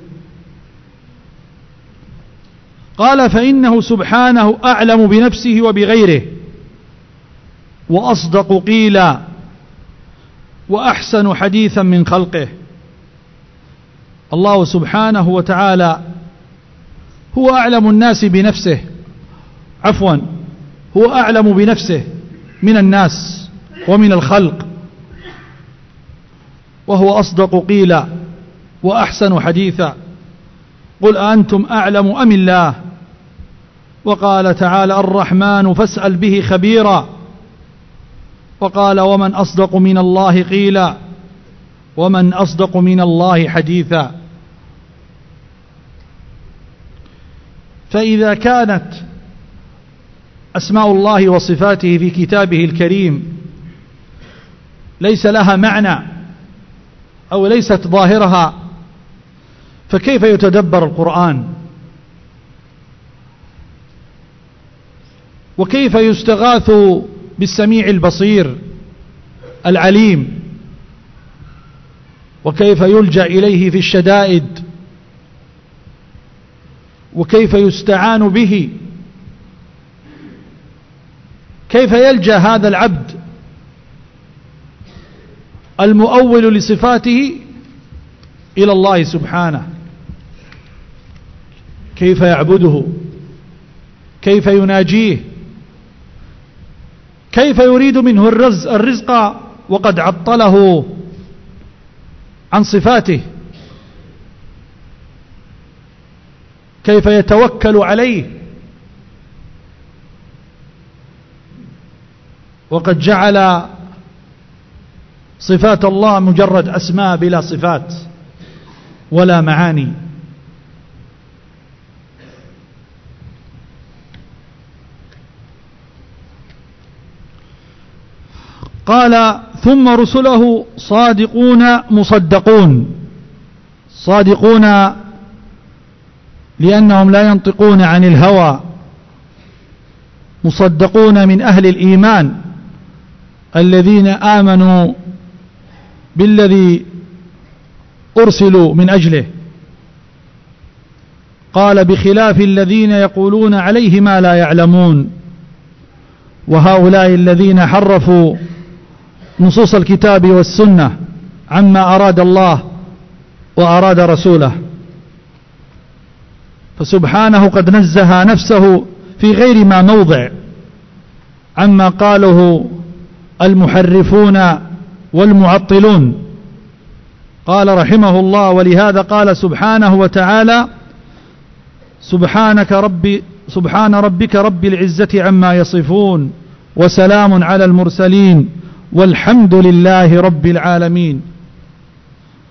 قال فإنه سبحانه أعلم بنفسه وبغيره وأصدق قيلا وأحسن حديثا من خلقه. الله سبحانه وتعالى هو أعلم الناس بنفسه. عفوا هو أعلم بنفسه من الناس ومن الخلق. وهو أصدق قيلا وأحسن حديثا. قل أنتم أعلم أم الله؟ وقال تعالى الرحمن فاسأل به خبيرا. وقال ومن أصدق من الله قيلا. ومن أصدق من الله حديثا. فإذا كانت أسماء الله وصفاته في كتابه الكريم ليس لها معنى أو ليست ظاهرها فكيف يتدبر القرآن؟ وكيف يستغاث بالسميع البصير العليم؟ وكيف يلجأ إليه في الشدائد؟ وكيف يستعان به. كيف يلجأ هذا العبد المؤول لصفاته إلى الله سبحانه؟ كيف يعبده؟ كيف يناجيه؟ كيف يريد منه الرزق, الرزق وقد عطله عن صفاته؟ كيف يتوكل عليه. وقد جعل صفات الله مجرد أسماء بلا صفات ولا معاني. قال ثم رسله صادقون مصدقون. صادقون لأنهم لا ينطقون عن الهوى مصدقون من أهل الإيمان الذين آمنوا بالذي أرسلوا من أجله. قال بخلاف الذين يقولون عليه ما لا يعلمون وهؤلاء الذين حرفوا نصوص الكتاب والسنة عما أراد الله وأراد رسوله. فسبحانه قد نزه نفسه في غير ما موضع. عما قاله المحرفون والمعطلون. قال رحمه الله ولهذا قال سبحانه وتعالى سبحانك ربي سبحان ربك رب العزة عما يصفون وسلام على المرسلين والحمد لله رب العالمين.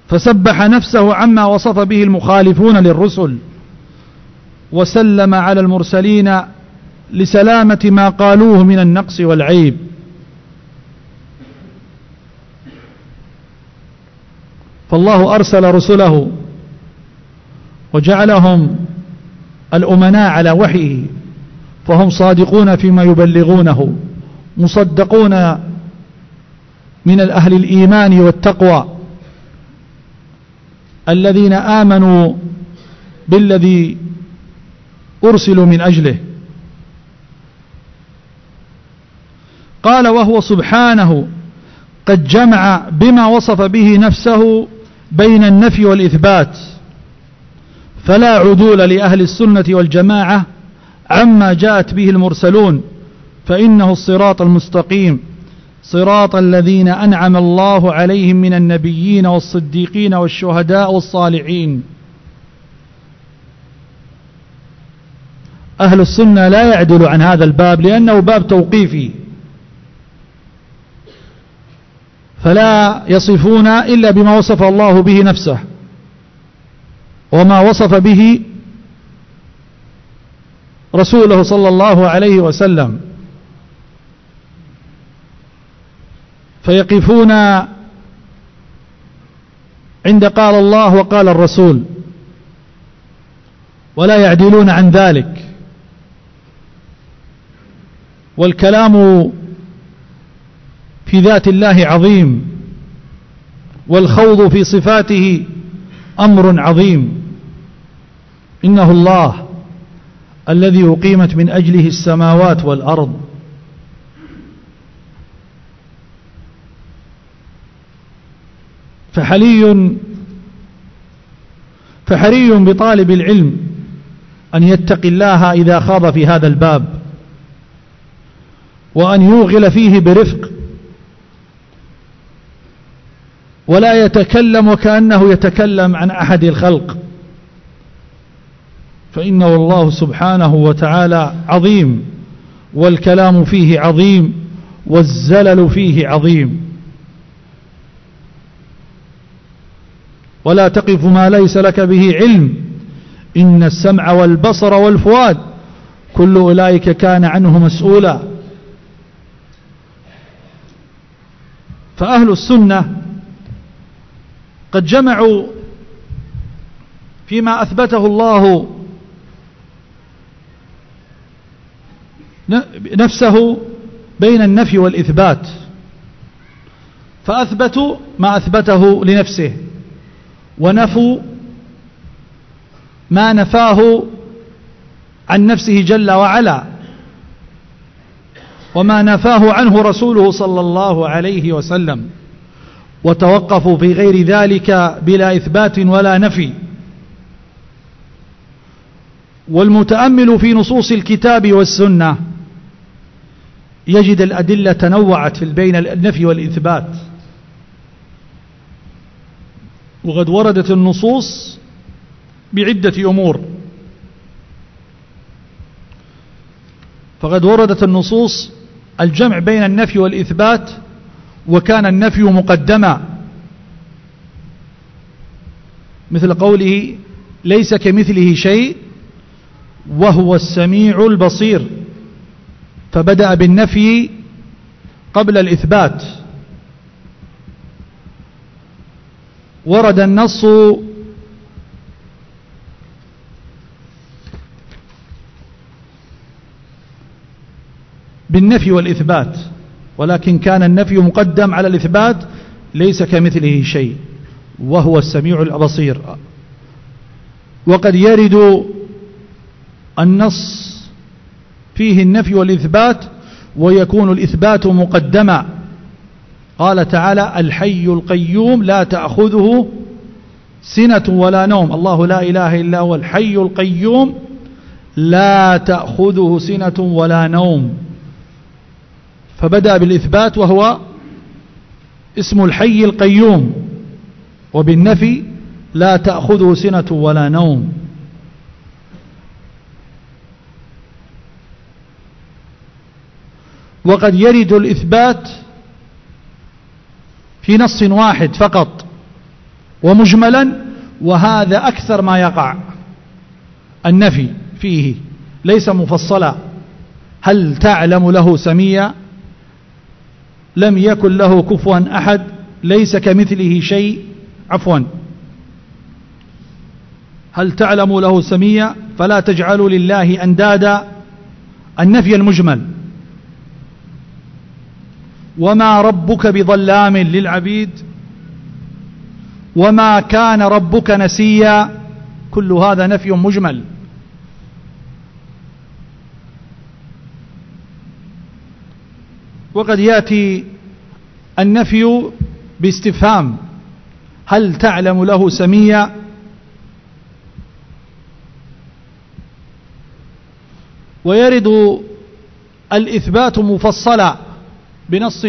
فسبح نفسه عما وصف به المخالفون للرسل. وسلم على المرسلين لسلامة ما قالوه من النقص والعيب. فالله أرسل رسله وجعلهم الأمناء على وحيه فهم صادقون فيما يبلغونه مصدقون من الأهل الإيمان والتقوى الذين آمنوا بالذي أرسلوا من أجله. قال وهو سبحانه قد جمع بما وصف به نفسه بين النفي والإثبات فلا عدول لأهل السنة والجماعة عما جاءت به المرسلون فإنه الصراط المستقيم صراط الذين أنعم الله عليهم من النبيين والصديقين والشهداء والصالحين. أهل السنة لا يعدل عن هذا الباب لأنه باب توقيفي. فلا يصفون إلا بما وصف الله به نفسه. وما وصف به رسوله صلى الله عليه وسلم. فيقفون عند قال الله وقال الرسول. ولا يعدلون عن ذلك. والكلام في ذات الله عظيم والخوض في صفاته أمر عظيم. إنه الله الذي أقيمت من أجله السماوات والأرض. فحلي فحري بطالب العلم أن يتقي الله إذا خاض في هذا الباب. وأن يوغل فيه برفق. ولا يتكلم وكأنه يتكلم عن أحد الخلق. فإنه الله سبحانه وتعالى عظيم والكلام فيه عظيم والزلل فيه عظيم. ولا تقف ما ليس لك به علم. إن السمع والبصر والفؤاد كل أولئك كان عنه مسؤولا. فأهل السنة قد جمعوا فيما أثبته الله نفسه بين النفي والإثبات فأثبتوا ما أثبته لنفسه ونفوا ما نفاه عن نفسه جل وعلا. وما نفاه عنه رسوله صلى الله عليه وسلم. وتوقفوا في غير ذلك بلا إثبات ولا نفي. والمتأمل في نصوص الكتاب والسنة يجد الأدلة تنوعت في بين النفي والإثبات. وقد وردت النصوص بعدة أمور. فقد وردت النصوص الجمع بين النفي والإثبات وكان النفي مقدما. مثل قوله ليس كمثله شيء وهو السميع البصير. فبدأ بالنفي قبل الإثبات. ورد النص بالنفي والإثبات ولكن كان النفي مقدم على الإثبات ليس كمثله شيء وهو السميع البصير وقد يرد النص فيه النفي والإثبات ويكون الإثبات مقدما. قال تعالى الحي القيوم لا تأخذه سنة ولا نوم. الله لا إله إلا هو الحي القيوم لا تأخذه سنة ولا نوم. فبدأ بالإثبات وهو اسم الحي القيوم وبالنفي لا تأخذه سنة ولا نوم. وقد يرد الإثبات في نص واحد فقط ومجملا وهذا أكثر ما يقع النفي فيه ليس مفصلا. هل تعلم له سميا؟ لم يكن له كفوا أحد ليس كمثله شيء. عفوا. هل تعلم له سميا؟ فلا تجعلوا لله أندادا. النفي المجمل. وما ربك بظلام للعبيد. وما كان ربك نسيا. كل هذا نفي مجمل. وقد يأتي النفي باستفهام هل تعلم له سميا ويرد الإثبات مفصلا بنص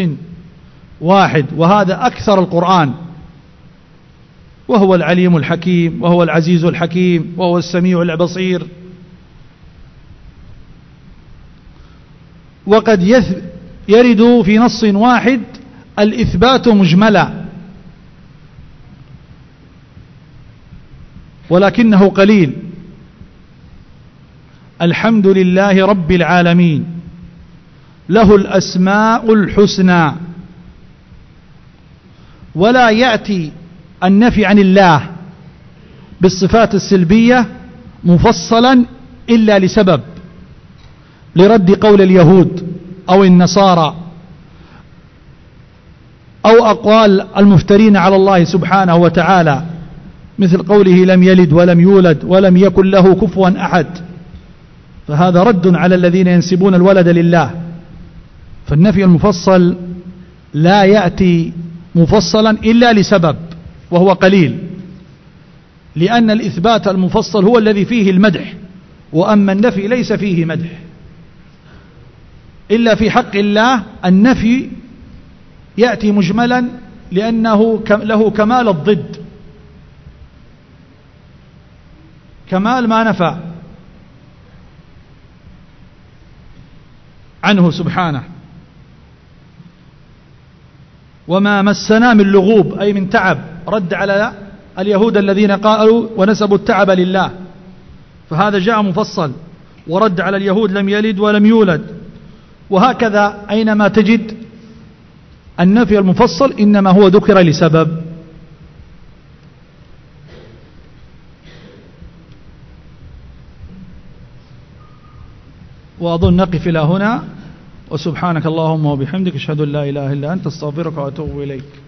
واحد وهذا أكثر القرآن. وهو العليم الحكيم وهو العزيز الحكيم وهو السميع البصير. وقد يرد في نص واحد الإثبات مجملا. ولكنه قليل. الحمد لله رب العالمين. له الأسماء الحسنى. ولا يأتي النفي عن الله بالصفات السلبية مفصلا إلا لسبب. لرد قول اليهود. أو النصارى أو أقوال المفترين على الله سبحانه وتعالى مثل قوله لم يلد ولم يولد ولم يكن له كفوا أحد. فهذا رد على الذين ينسبون الولد لله. فالنفي المفصل لا يأتي مفصلا إلا لسبب وهو قليل. لأن الإثبات المفصل هو الذي فيه المدح وأما النفي ليس فيه مدح. إلا في حق الله النفي يأتي مجملا لأنه له كمال الضد. كمال ما نفى. عنه سبحانه. وما مسنا من لغوب أي من تعب. رد على اليهود الذين قالوا ونسبوا التعب لله. فهذا جاء مفصل. ورد على اليهود لم يلد ولم يولد. وهكذا أينما تجد النفي المفصل إنما هو ذكر لسبب. وأظن نقف إلى هنا. وسبحانك اللهم وبحمدك أشهد أن لا إله إلا أنت أستغفرك وأتوب إليك.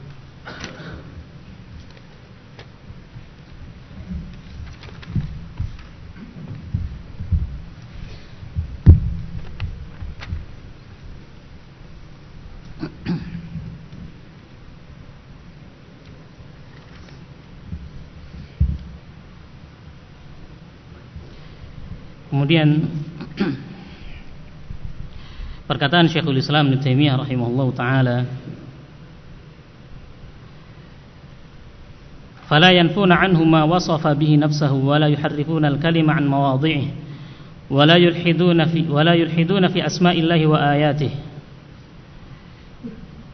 Kemudian perkataan Syekhul Islam Ibnu Taimiyah rahimahullah taala فلا ينفون عنه ما وصف به نفسه ولا يحرفون الكلمة عن مواضعه ولا يلحدون في ولا يلحدون في أسماء الله وآياته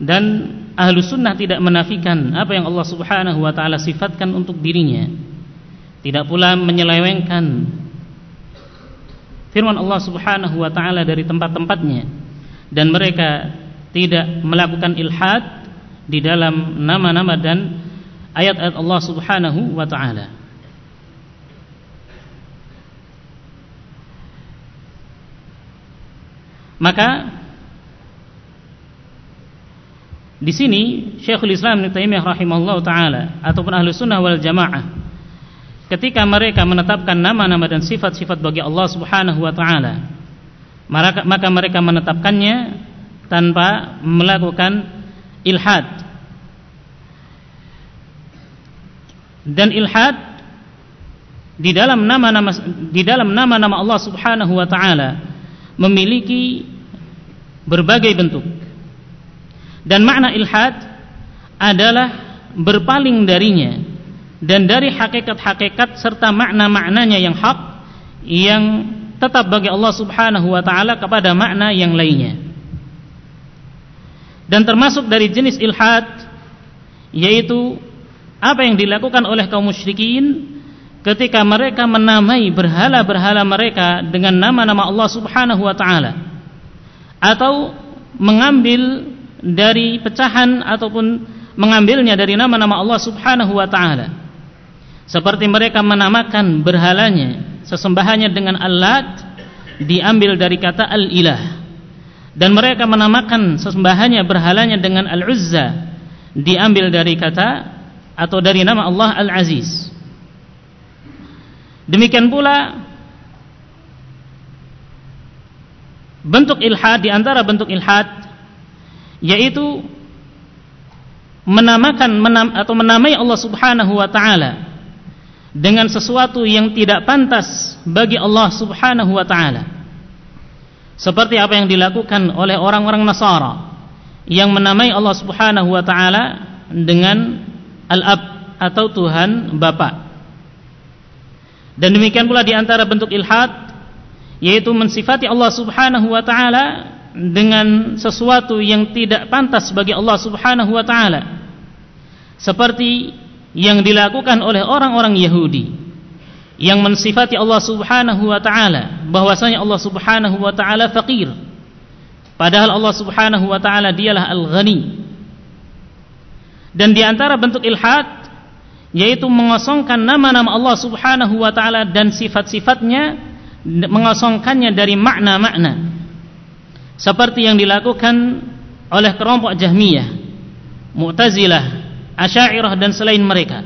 dan ahlu sunnah tidak menafikan apa yang Allah subhanahu wa ta'ala sifatkan untuk dirinya tidak pula menyelewengkan firman Allah subhanahu wa ta'ala dari tempat-tempatnya dan mereka tidak melakukan ilhad di dalam nama-nama dan ayat-ayat Allah Subhanahu wa taala. Maka di sini Syekhul Islam Ibnu Taimiyah rahimahullah taala ataupun ahlu sunnah wal jamaah ketika mereka menetapkan nama-nama dan sifat-sifat bagi Allah Subhanahu wa taala maka, mereka menetapkannya tanpa melakukan ilhad. Dan ilhad di dalam nama-nama di dalam nama-nama Allah Subhanahu wa taala memiliki berbagai bentuk. Dan makna ilhad adalah berpaling darinya dan dari hakikat-hakikat serta makna-maknanya yang hak yang tetap bagi Allah Subhanahu wa taala kepada makna yang lainnya. Dan termasuk dari jenis ilhad yaitu apa yang dilakukan oleh kaum musyrikin ketika mereka menamai berhala-berhala mereka dengan nama-nama Allah Subhanahu wa taala atau mengambil dari pecahan ataupun mengambilnya dari nama-nama Allah Subhanahu wa taala seperti mereka menamakan berhalanya sesembahannya dengan alat diambil dari kata al-ilah. Dan mereka menamakan sesembahannya berhalanya dengan al-uzza diambil dari kata atau dari nama Allah al-aziz. Demikian pula bentuk ilhad di antara bentuk ilhad yaitu menamakan menam, atau menamai Allah Subhanahu wa taala dengan sesuatu yang tidak pantas bagi Allah Subhanahu wa taala. Seperti apa yang dilakukan oleh orang-orang Nasara yang menamai Allah Subhanahu wa taala dengan Al-Ab atau Tuhan Bapa. Dan demikian pula di antara bentuk ilhad yaitu mensifati Allah Subhanahu wa taala dengan sesuatu yang tidak pantas bagi Allah Subhanahu wa taala seperti yang dilakukan oleh orang-orang Yahudi yang mensifati Allah Subhanahu wa taala bahwasanya Allah Subhanahu wa taala faqir. Padahal Allah Subhanahu wa taala dialah al-ghani. Dan di antara bentuk ilhad yaitu mengosongkan nama-nama Allah Subhanahu wa taala dan sifat-sifatnya mengosongkannya dari makna-makna. Seperti yang dilakukan oleh kelompok Jahmiyah, Mu'tazilah, Asy'ariyah dan selain mereka.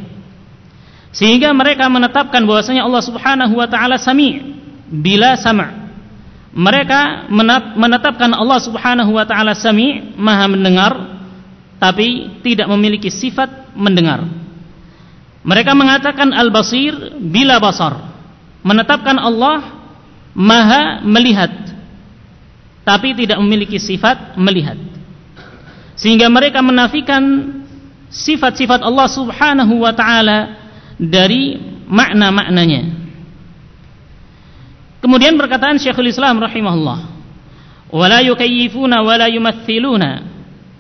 Sehingga mereka menetapkan bahwasanya Allah Subhanahu wa taala Sami' bila sama'. Mereka menetapkan Allah Subhanahu wa taala Sami' Maha mendengar tapi tidak memiliki sifat mendengar. Mereka mengatakan Al-Basir bila basar. Menetapkan Allah Maha melihat tapi tidak memiliki sifat melihat. Sehingga mereka menafikan sifat-sifat Allah Subhanahu wa taala dari makna-maknanya. Kemudian perkataan Syekhul Islam rahimahullah, "Wala yukayyifuna wala yumathiluna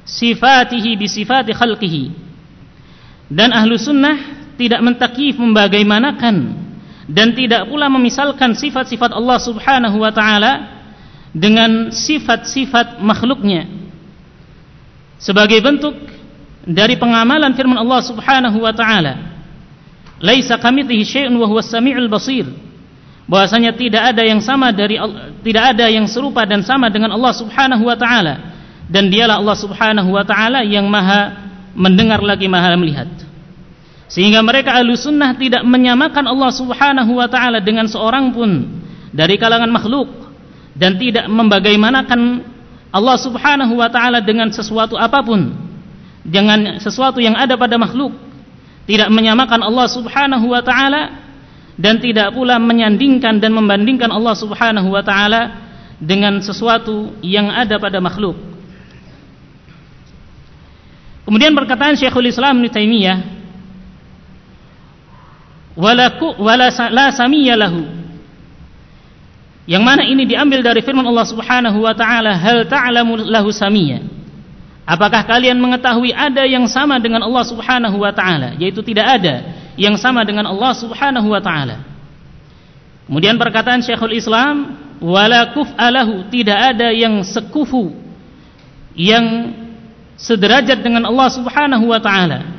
sifatihi bi sifati khalqihi." Dan ahlu sunnah tidak mentakyif membagaimanakan dan tidak pula memisalkan sifat-sifat Allah Subhanahu wa taala dengan sifat-sifat makhluknya sebagai bentuk dari pengamalan firman Allah Subhanahu wa taala. Laisa kamitslihi syai'un wa huwas samiul basir. Bahwasanya tidak ada yang sama dari tidak ada yang serupa dan sama dengan Allah Subhanahu wa taala. Dan dialah Allah Subhanahu wa taala yang maha mendengar lagi maha melihat. Sehingga mereka ahlu sunnah tidak menyamakan Allah Subhanahu wa taala dengan seorang pun dari kalangan makhluk. Dan tidak membagaimanakan Allah Subhanahu wa taala dengan sesuatu apa pun dengan sesuatu yang ada pada makhluk tidak menyamakan Allah Subhanahu wa taala dan tidak pula menyandingkan dan membandingkan Allah Subhanahu wa taala dengan sesuatu yang ada pada makhluk Kemudian perkataan Syekhul Islam Ibnu Taimiyah wala la samiyya lahu yang mana ini diambil dari firman Allah Subhanahu wa taala, "Hal ta'lamu lahu samia?" Apakah kalian mengetahui ada yang sama dengan Allah Subhanahu wa taala? Yaitu tidak ada yang sama dengan Allah Subhanahu wa taala. Kemudian perkataan Syekhul Islam, "Wala kuf'alahu", tidak ada yang sekufu yang sederajat dengan Allah Subhanahu wa taala.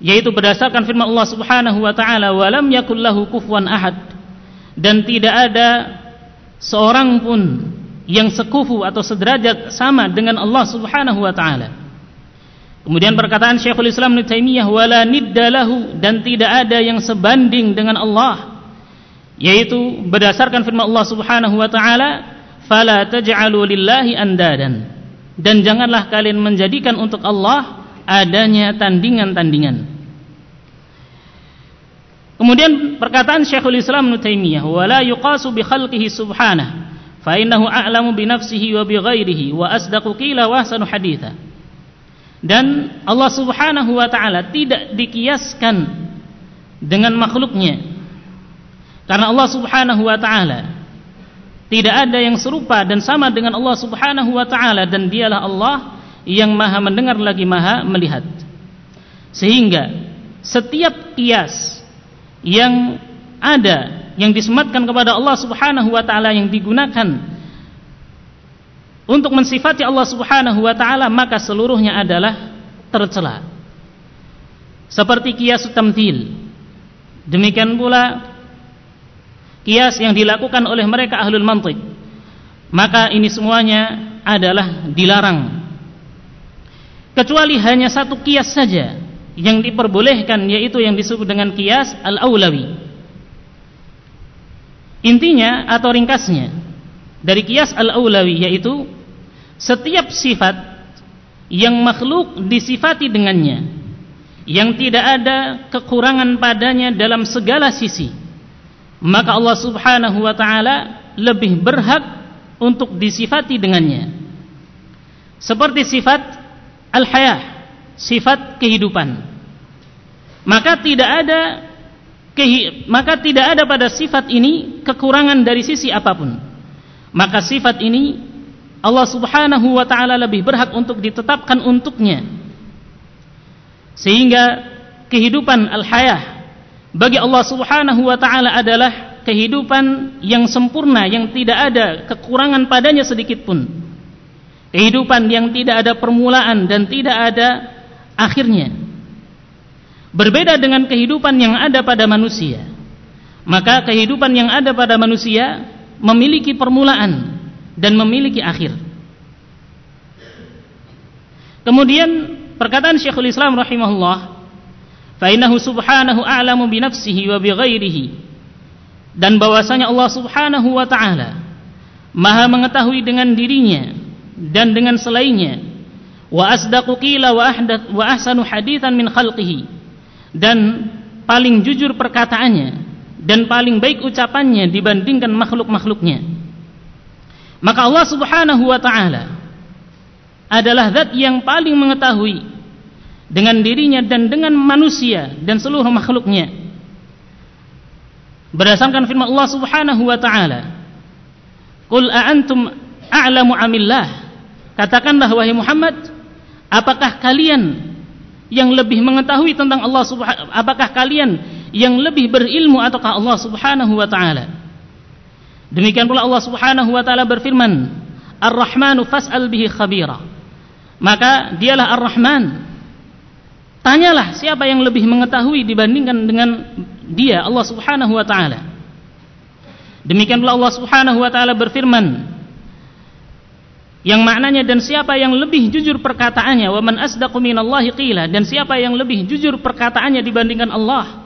Yaitu berdasarkan firman Allah Subhanahu wa taala, "Walam yakul lahu kufuwan ahad." dan tidak ada seorang pun yang sekufu atau sederajat sama dengan Allah Subhanahu wa taala. Kemudian perkataan Syekhul Islam Ibnu Taimiyah wala niddalahu dan tidak ada yang sebanding dengan Allah yaitu berdasarkan firman Allah Subhanahu wa taala fala taj'alu lillahi andadan dan janganlah kalian menjadikan untuk Allah adanya tandingan-tandingan. Kemudian perkataan Syekhul Islam Ibnu Taimiyah, "Wa la yuqasu bi khalqihi subhanahu, fa innahu a'lamu bi nafsihi wa bi ghairihi wa asdaqu qila wa ahsanu haditha." Dan Allah Subhanahu wa taala tidak dikiaskan dengan makhluknya. Karena Allah Subhanahu wa taala tidak ada yang serupa dan sama dengan Allah Subhanahu wa taala dan dialah Allah yang Maha mendengar lagi Maha melihat. Sehingga setiap kias yang ada yang disematkan kepada Allah Subhanahu wa taala yang digunakan untuk mensifati Allah Subhanahu wa taala maka seluruhnya adalah tercela. Seperti kias tamthil. Demikian pula kias yang dilakukan oleh mereka ahlul mantiq. Maka ini semuanya adalah dilarang. Kecuali hanya satu kias saja yang diperbolehkan yaitu yang disebut dengan kias al-aulawi. Intinya atau ringkasnya dari kias al-aulawi yaitu setiap sifat yang makhluk disifati dengannya yang tidak ada kekurangan padanya dalam segala sisi maka Allah Subhanahu wa taala lebih berhak untuk disifati dengannya. Seperti sifat al-hayah sifat kehidupan. Maka tidak ada maka tidak ada pada sifat ini kekurangan dari sisi apa pun maka sifat ini Allah Subhanahu wa taala lebih berhak untuk ditetapkan untuknya. Sehingga kehidupan al-hayah bagi Allah Subhanahu wa taala adalah kehidupan yang sempurna yang tidak ada kekurangan padanya sedikit pun. Kehidupan yang tidak ada permulaan dan tidak ada akhirnya. Berbeda dengan kehidupan yang ada pada manusia. Maka kehidupan yang ada pada manusia memiliki permulaan dan memiliki akhir. Kemudian perkataan Syekhul Islam rahimahullah, "Fa innahu subhanahu a'lamu bi nafsihi wa bi ghairihi." Dan bahwasanya Allah Subhanahu wa taala Maha mengetahui dengan dirinya dan dengan selainnya. Wa asdaqu qila wa ahsanu hadithan min khalqihi. Dan paling jujur perkataannya dan paling baik ucapannya dibandingkan makhluk-makhluknya. Maka Allah Subhanahu wa taala adalah zat yang paling mengetahui dengan dirinya dan dengan manusia dan seluruh makhluknya. Berdasarkan firman Allah Subhanahu wa taala, "Qul a'antum a'lamu amillah?" Katakanlah wahai Muhammad, apakah kalian yang lebih mengetahui tentang Allah Subhanahu apakah kalian yang lebih berilmu ataukah Allah Subhanahu wa taala? Demikian pula Allah Subhanahu wa taala berfirman, Ar-Rahmanu fas'al bihi khabira. Maka dialah Ar-Rahman. Tanyalah siapa yang lebih mengetahui dibandingkan dengan dia Allah Subhanahu wa taala. Demikian pula Allah Subhanahu wa taala berfirman yang maknanya dan siapa yang lebih jujur perkataannya wa man asdaqu minallahi qila dan siapa yang lebih jujur perkataannya dibandingkan Allah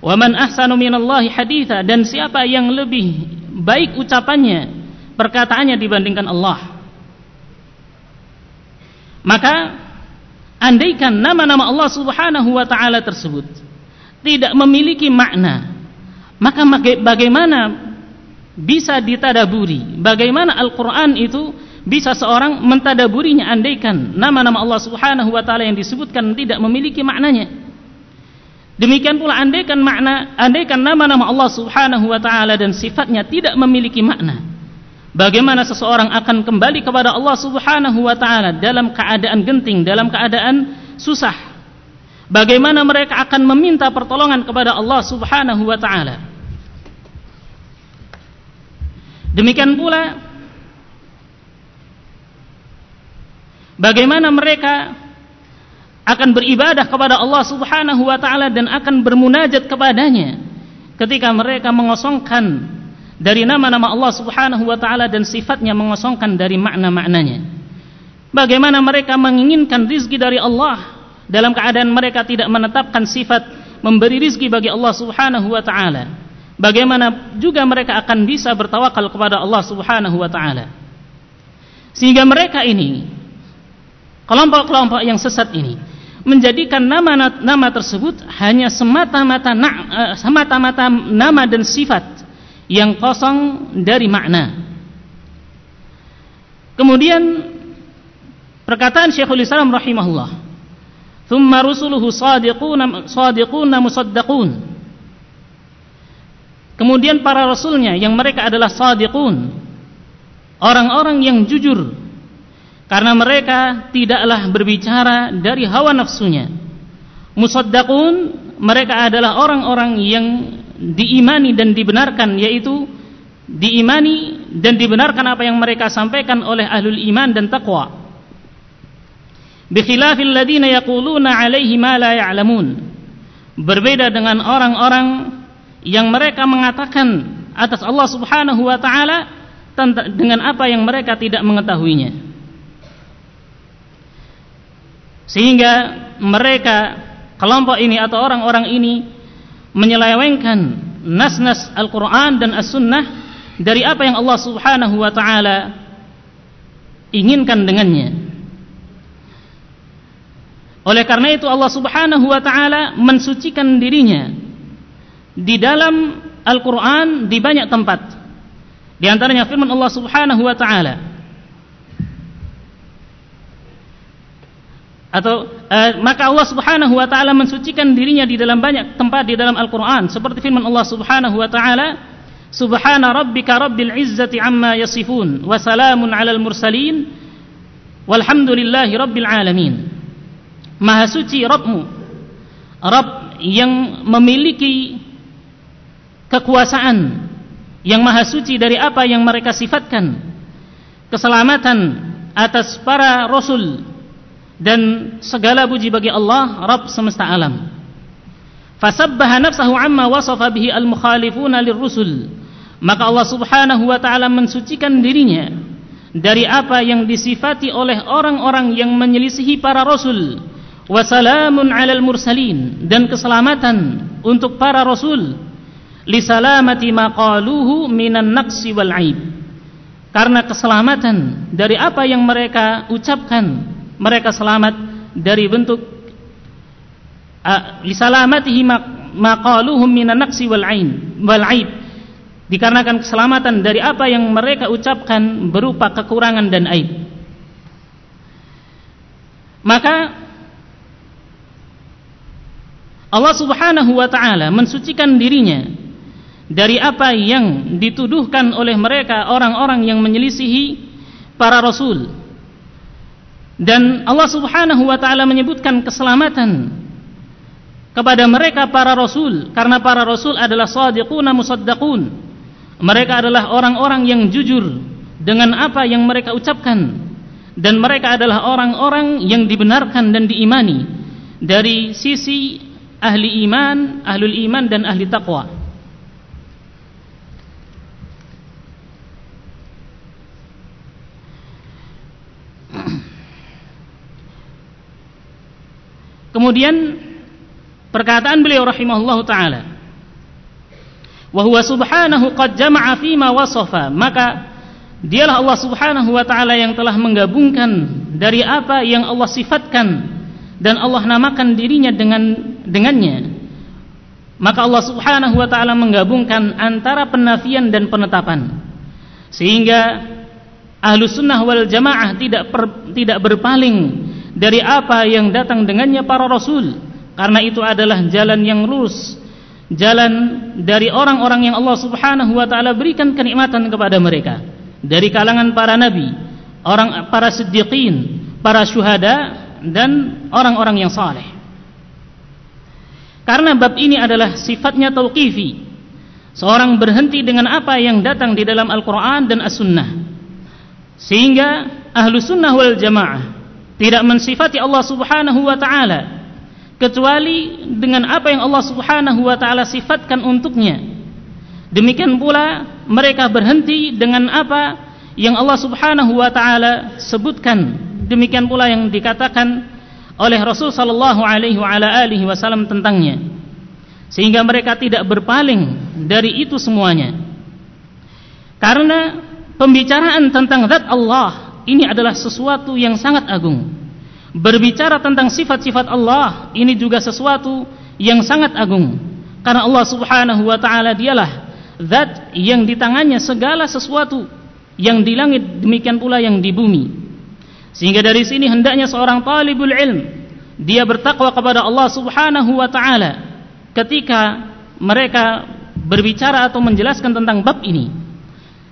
wa man ahsanu minallahi haditha dan siapa yang lebih baik ucapannya, perkataannya dibandingkan Allah. Maka andaikan nama-nama Allah Subhanahu wa taala tersebut tidak memiliki makna, maka bagaimana bisa ditadaburi? Bagaimana Al-Qur'an itu bisa seorang mentadaburinya andaikan nama-nama Allah Subhanahu wa taala yang disebutkan tidak memiliki maknanya? Demikian pula andaikan makna, andaikan nama-nama Allah Subhanahu wa taala dan sifatnya tidak memiliki makna. Bagaimana seseorang akan kembali kepada Allah Subhanahu wa taala dalam keadaan genting, dalam keadaan susah? Bagaimana mereka akan meminta pertolongan kepada Allah Subhanahu wa taala? Demikian pula bagaimana mereka akan beribadah kepada Allah Subhanahu wa taala dan akan bermunajat kepadanya ketika mereka mengosongkan dari nama-nama Allah Subhanahu wa taala dan sifatnya mengosongkan dari makna-maknanya. Bagaimana mereka menginginkan rizki dari Allah dalam keadaan mereka tidak menetapkan sifat memberi rizki bagi Allah Subhanahu wa taala. Bagaimana juga mereka akan bisa bertawakal kepada Allah Subhanahu wa taala. Sehingga mereka ini kelompok-kelompok yang sesat ini menjadikan nama nama tersebut hanya semata-mata uh, semata-mata nama dan sifat yang kosong dari makna. Kemudian perkataan Syekhul Islam rahimahullah, "Tsumma rusuluhu sadiquna musaddaqun." Kemudian para rasulnya yang mereka adalah sadiqun, orang-orang yang jujur karena mereka tidaklah berbicara dari hawa nafsunya. Musaddaqun mereka adalah orang-orang yang diimani dan dibenarkan yaitu diimani dan dibenarkan apa yang mereka sampaikan oleh ahlul iman dan taqwa. Bikhilafil ladina yaquluna alaihi ma la ya'lamun. Berbeda dengan orang-orang yang mereka mengatakan atas Allah Subhanahu wa taala dengan apa yang mereka tidak mengetahuinya sehingga mereka kelompok ini atau orang-orang ini menyelewengkan nas-nas Al-Quran dan As-Sunnah dari apa yang Allah subhanahu wa ta'ala inginkan dengannya. Oleh karena itu Allah subhanahu wa ta'ala mensucikan dirinya di dalam Al-Quran di banyak tempat. Di antaranya firman Allah subhanahu wa ta'ala atau uh, maka Allah Subhanahu wa taala mensucikan dirinya di dalam banyak tempat di dalam Al-Qur'an seperti firman Allah Subhanahu wa taala Subhana rabbika rabbil izzati amma yasifun wa salamun alal mursalin walhamdulillahi rabbil alamin. Maha suci Rabbmu. Rabb yang memiliki kekuasaan yang maha suci dari apa yang mereka sifatkan. Keselamatan atas para rasul dan segala puji bagi Allah Rabb semesta alam. Fasabbaha nafsahu amma wasafa bihi al-mukhalifuna lirrusul. Maka Allah Subhanahu wa taala mensucikan dirinya dari apa yang disifati oleh orang-orang yang menyelisihi para rasul. Wasalamun alal mursalin. Dan keselamatan untuk para rasul. Li salamati maqaluhu minan naqsi wal aib. Karena keselamatan dari apa yang mereka ucapkan mereka selamat dari bentuk uh, li salamatihi maqaluhum minan naqsi wal ain wal aib dikarenakan keselamatan dari apa yang mereka ucapkan berupa kekurangan dan aib. Maka Allah Subhanahu wa taala mensucikan dirinya dari apa yang dituduhkan oleh mereka orang-orang yang menyelisihi para rasul. Dan Allah Subhanahu wa taala menyebutkan keselamatan kepada mereka para rasul karena para rasul adalah shadiquna musaddaqun mereka adalah orang-orang yang jujur dengan apa yang mereka ucapkan dan mereka adalah orang-orang yang dibenarkan dan diimani dari sisi ahli iman, ahlul iman dan ahli taqwa. Kemudian perkataan beliau rahimahullahu taala wa huwa subhanahu qad jama'a fima wasafa. Maka dialah Allah Subhanahu wa taala yang telah menggabungkan dari apa yang Allah sifatkan dan Allah namakan dirinya dengan dengannya. Maka Allah Subhanahu wa taala menggabungkan antara penafian dan penetapan. Sehingga ahlu sunnah wal jamaah tidak per, tidak berpaling dari apa yang datang dengannya para rasul karena itu adalah jalan yang lurus jalan dari orang-orang yang Allah Subhanahu wa taala berikan kenikmatan kepada mereka dari kalangan para nabi, orang para siddiqin, para syuhada dan orang-orang yang saleh. Karena bab ini adalah sifatnya tauqifi. Seorang berhenti dengan apa yang datang di dalam Al-Qur'an dan As-Sunnah. Sehingga ahlu sunnah wal jamaah tidak mensifati Allah Subhanahu wa taala kecuali dengan apa yang Allah Subhanahu wa taala sifatkan untuknya. Demikian pula mereka berhenti dengan apa yang Allah Subhanahu wa taala sebutkan. Demikian pula yang dikatakan oleh Rasul sallallahu alaihi wa ala alihi wasallam tentangnya. Sehingga mereka tidak berpaling dari itu semuanya. Karena pembicaraan tentang zat Allah ini adalah sesuatu yang sangat agung. Berbicara tentang sifat-sifat Allah ini juga sesuatu yang sangat agung. Karena Allah Subhanahu wa taala dialah zat yang di tangannya segala sesuatu yang di langit demikian pula yang di bumi. Sehingga dari sini hendaknya seorang talibul ilm dia bertakwa kepada Allah Subhanahu wa taala ketika mereka berbicara atau menjelaskan tentang bab ini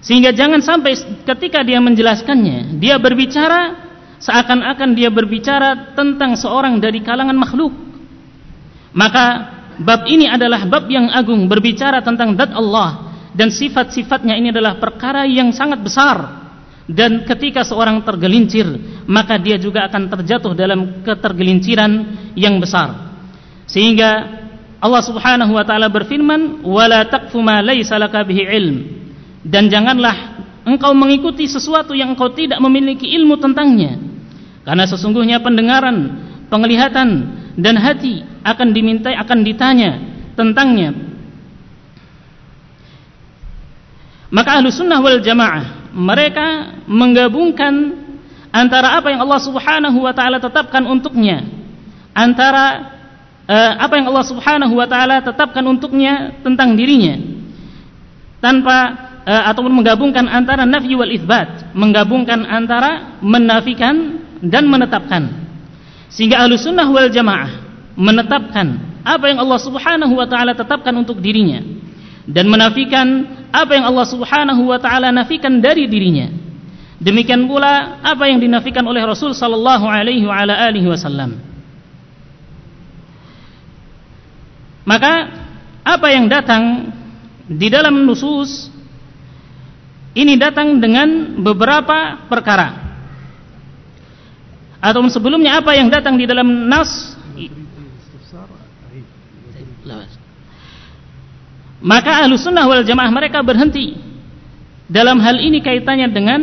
sehingga jangan sampai ketika dia menjelaskannya dia berbicara seakan-akan dia berbicara tentang seorang dari kalangan makhluk. Maka bab ini adalah bab yang agung berbicara tentang zat Allah dan sifat-sifatnya ini adalah perkara yang sangat besar. Dan ketika seorang tergelincir, maka dia juga akan terjatuh dalam ketergelinciran yang besar. Sehingga Allah Subhanahu wa taala berfirman, "Wala taqfu ma laysa laka bihi ilm." Dan janganlah engkau mengikuti sesuatu yang engkau tidak memiliki ilmu tentangnya. Karena sesungguhnya pendengaran, penglihatan dan hati akan dimintai akan ditanya tentangnya. Maka ahlu sunnah wal jamaah mereka menggabungkan antara apa yang Allah Subhanahu wa taala tetapkan untuknya antara uh, apa yang Allah Subhanahu wa taala tetapkan untuknya tentang dirinya tanpa uh, ataupun menggabungkan antara nafi wal itsbat menggabungkan antara menafikan dan menetapkan sehingga ahlu sunnah wal jamaah menetapkan apa yang Allah subhanahu wa ta'ala tetapkan untuk dirinya dan menafikan apa yang Allah Subhanahu wa taala nafikan dari dirinya. Demikian pula apa yang dinafikan oleh Rasul sallallahu alaihi wasallam. Maka apa yang datang di dalam nusus ini datang dengan beberapa perkara. Atau sebelumnya apa yang datang di dalam nas? Maka ahlu sunnah wal jamaah mereka berhenti dalam hal ini kaitannya dengan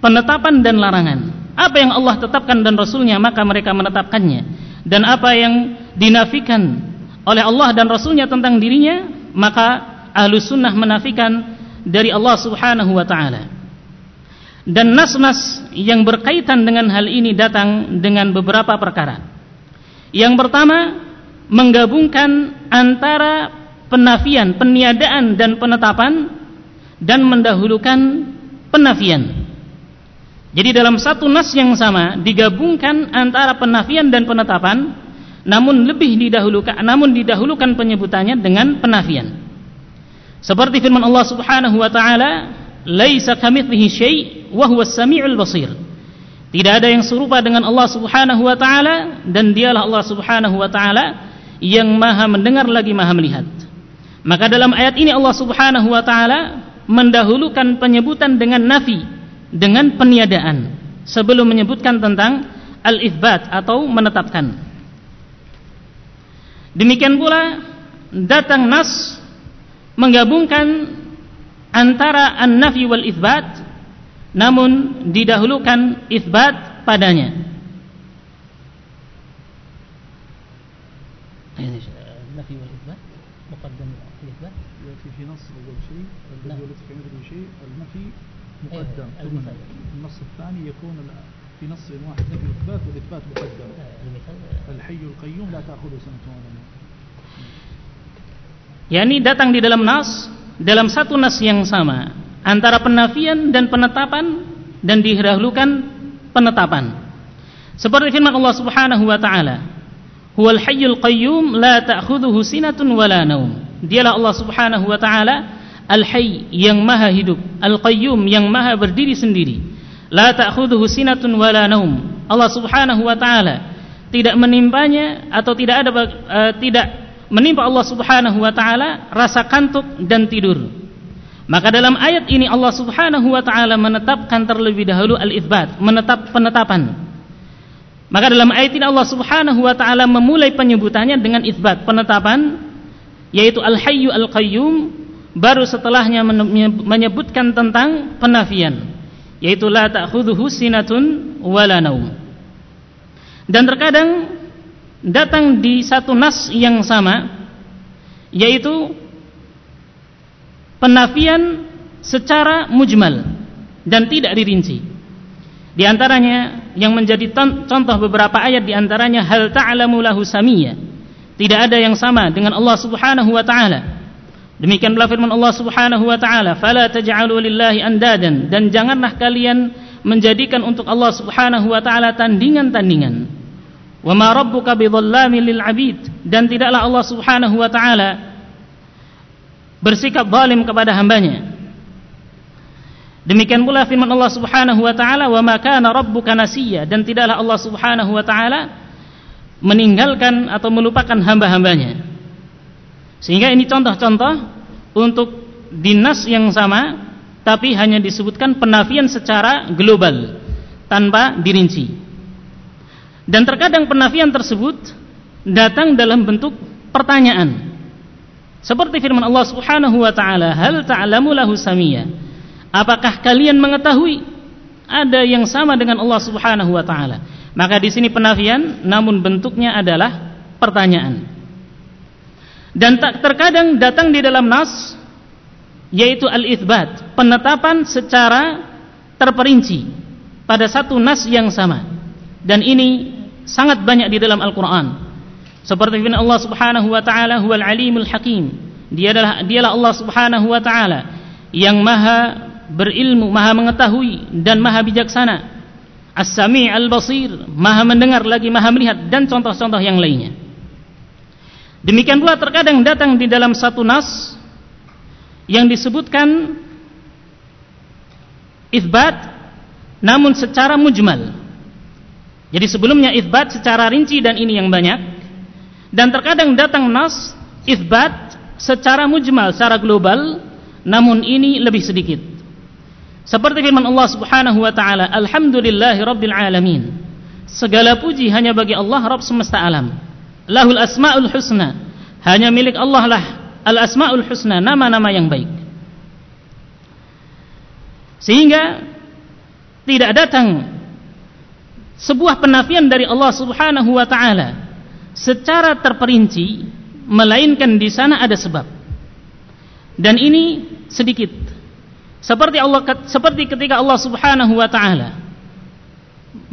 penetapan dan larangan. Apa yang Allah tetapkan dan Rasulnya maka mereka menetapkannya. Dan apa yang dinafikan oleh Allah dan Rasulnya tentang dirinya maka ahlu sunnah menafikan dari Allah subhanahu wa ta'ala dan nas-nas yang berkaitan dengan hal ini datang dengan beberapa perkara yang pertama menggabungkan antara penafian, peniadaan dan penetapan dan mendahulukan penafian. Jadi dalam satu nas yang sama digabungkan antara penafian dan penetapan namun lebih didahulukan namun didahulukan penyebutannya dengan penafian. Seperti firman Allah Subhanahu wa taala, "Laisa kamitslihi syai' wa huwas samiul basir." Tidak ada yang serupa dengan Allah Subhanahu wa taala dan dialah Allah Subhanahu wa taala yang Maha mendengar lagi Maha melihat. Maka dalam ayat ini Allah Subhanahu wa taala mendahulukan penyebutan dengan nafi, dengan peniadaan sebelum menyebutkan tentang al-itsbat atau menetapkan. Demikian pula datang nas menggabungkan antara an-nafi wal isbat namun didahulukan isbat padanya. النفي والاثبات مقدم الاثبات في نص أول شيء النفي مقدم. ثم النص الثاني يكون في نص واحد نفي واثبات والإثبات مقدم. الحي القيوم لا تأخذه سنة ولا نوم Yani datang di dalam nas dalam satu nas yang sama antara penafian dan penetapan dan didahulukan penetapan. Seperti firman Allah Subhanahu wa taala, "Huwal hayyul qayyum la ta'khudhuhu sinatun wala naum." Dialah Allah Subhanahu wa taala Al-Hayy yang maha hidup Al-Qayyum yang maha berdiri sendiri La ta'khudhuhu sinatun wala naum Allah subhanahu wa ta'ala Tidak menimpanya Atau tidak ada uh, Tidak menimpa Allah subhanahu wa ta'ala Rasa kantuk dan tidur. Maka dalam ayat ini Allah subhanahu wa ta'ala Menetapkan terlebih dahulu al-ithbat Menetap penetapan. Maka dalam ayat ini Allah subhanahu wa ta'ala Memulai penyebutannya dengan ithbat Penetapan Yaitu al-hayyu al-qayyum baru setelahnya menyebutkan tentang penafian yaitu la ta'khudhuhu sinatun wala naum dan terkadang datang di satu nas yang sama yaitu penafian secara mujmal dan tidak dirinci. Di antaranya yang menjadi contoh beberapa ayat di antaranya hal ta'lamu lahu samiyya? Tidak ada yang sama dengan Allah Subhanahu wa taala. Demikian pula firman Allah Subhanahu wa taala, "Fala taj'alu lillahi andadan" dan janganlah kalian menjadikan untuk Allah Subhanahu wa taala tandingan-tandingan. Wa ma rabbuka bidhallamin lil 'abid dan tidaklah Allah Subhanahu wa taala bersikap zalim kepada hambanya. Demikian pula firman Allah Subhanahu wa taala, "Wa ma kana rabbuka nasiya" dan tidaklah Allah Subhanahu wa taala meninggalkan atau melupakan hamba-hambanya. Sehingga ini contoh-contoh untuk dinas yang sama tapi hanya disebutkan penafian secara global tanpa dirinci. Dan terkadang penafian tersebut datang dalam bentuk pertanyaan. Seperti firman Allah Subhanahu wa taala, "Hal ta'lamu lahu samia?" Apakah kalian mengetahui ada yang sama dengan Allah Subhanahu wa taala? Maka di sini penafian namun bentuknya adalah pertanyaan. Dan tak terkadang datang di dalam nas yaitu al-itsbat, penetapan secara terperinci pada satu nas yang sama. Dan ini sangat banyak di dalam Al-Qur'an. Seperti firman Allah Subhanahu wa taala, "Huwal Alimul Hakim." Dia adalah dialah Allah Subhanahu wa taala yang Maha berilmu, Maha mengetahui dan Maha bijaksana. As-Sami' Al-Basir, Maha mendengar lagi Maha melihat dan contoh-contoh yang lainnya. Demikian pula terkadang datang di dalam satu nas yang disebutkan itsbat namun secara mujmal. Jadi sebelumnya itsbat secara rinci dan ini yang banyak dan terkadang datang nas itsbat secara mujmal, secara global namun ini lebih sedikit. Seperti firman Allah Subhanahu wa taala, "Alhamdulillahirabbil alamin." Segala puji hanya bagi Allah Rabb semesta alam. Lahul asmaul husna. Hanya milik Allah lah al-asmaul husna, nama-nama yang baik. Sehingga tidak datang sebuah penafian dari Allah Subhanahu wa taala secara terperinci melainkan di sana ada sebab. Dan ini sedikit. Seperti Allah seperti ketika Allah Subhanahu wa taala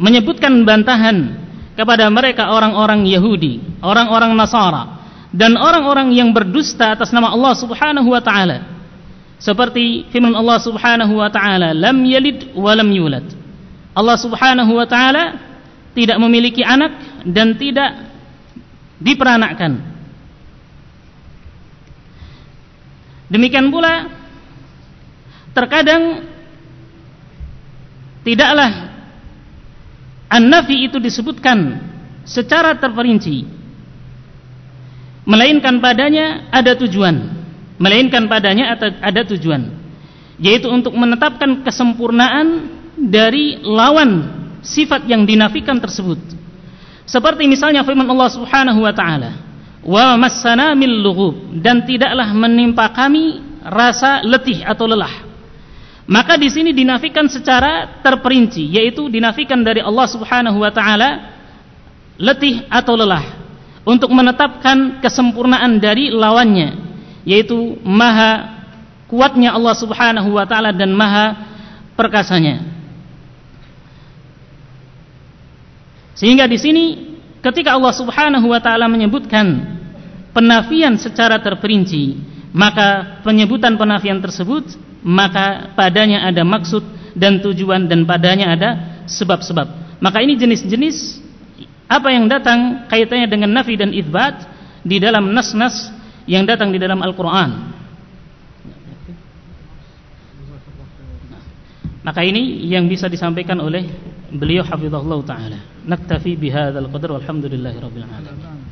menyebutkan bantahan kepada mereka orang-orang Yahudi, orang-orang Nasara dan orang-orang yang berdusta atas nama Allah Subhanahu wa taala seperti firman Allah Subhanahu wa taala, "Lam yalid wa lam yulad." Allah Subhanahu wa taala tidak memiliki anak dan tidak diperanakkan. Demikian pula terkadang tidaklah an-nafi itu disebutkan secara terperinci melainkan padanya ada tujuan melainkan padanya ada tujuan yaitu untuk menetapkan kesempurnaan dari lawan sifat yang dinafikan tersebut seperti misalnya firman Allah Subhanahu wa taala wa massana min lughub dan tidaklah menimpa kami rasa letih atau lelah maka di sini dinafikan secara terperinci yaitu dinafikan dari Allah Subhanahu wa taala letih atau lelah untuk menetapkan kesempurnaan dari lawannya yaitu maha kuatnya Allah Subhanahu wa taala dan maha perkasanya. Sehingga di sini ketika Allah Subhanahu wa taala menyebutkan penafian secara terperinci, maka penyebutan penafian tersebut maka padanya ada maksud dan tujuan dan padanya ada sebab-sebab. Maka ini jenis-jenis apa yang datang kaitannya dengan nafi dan itsbat di dalam nas-nas yang datang di dalam Al-Quran maka ini yang bisa disampaikan oleh beliau hafizahullah ta'ala naktafi bihadzal qadar walhamdulillahi rabbil alamin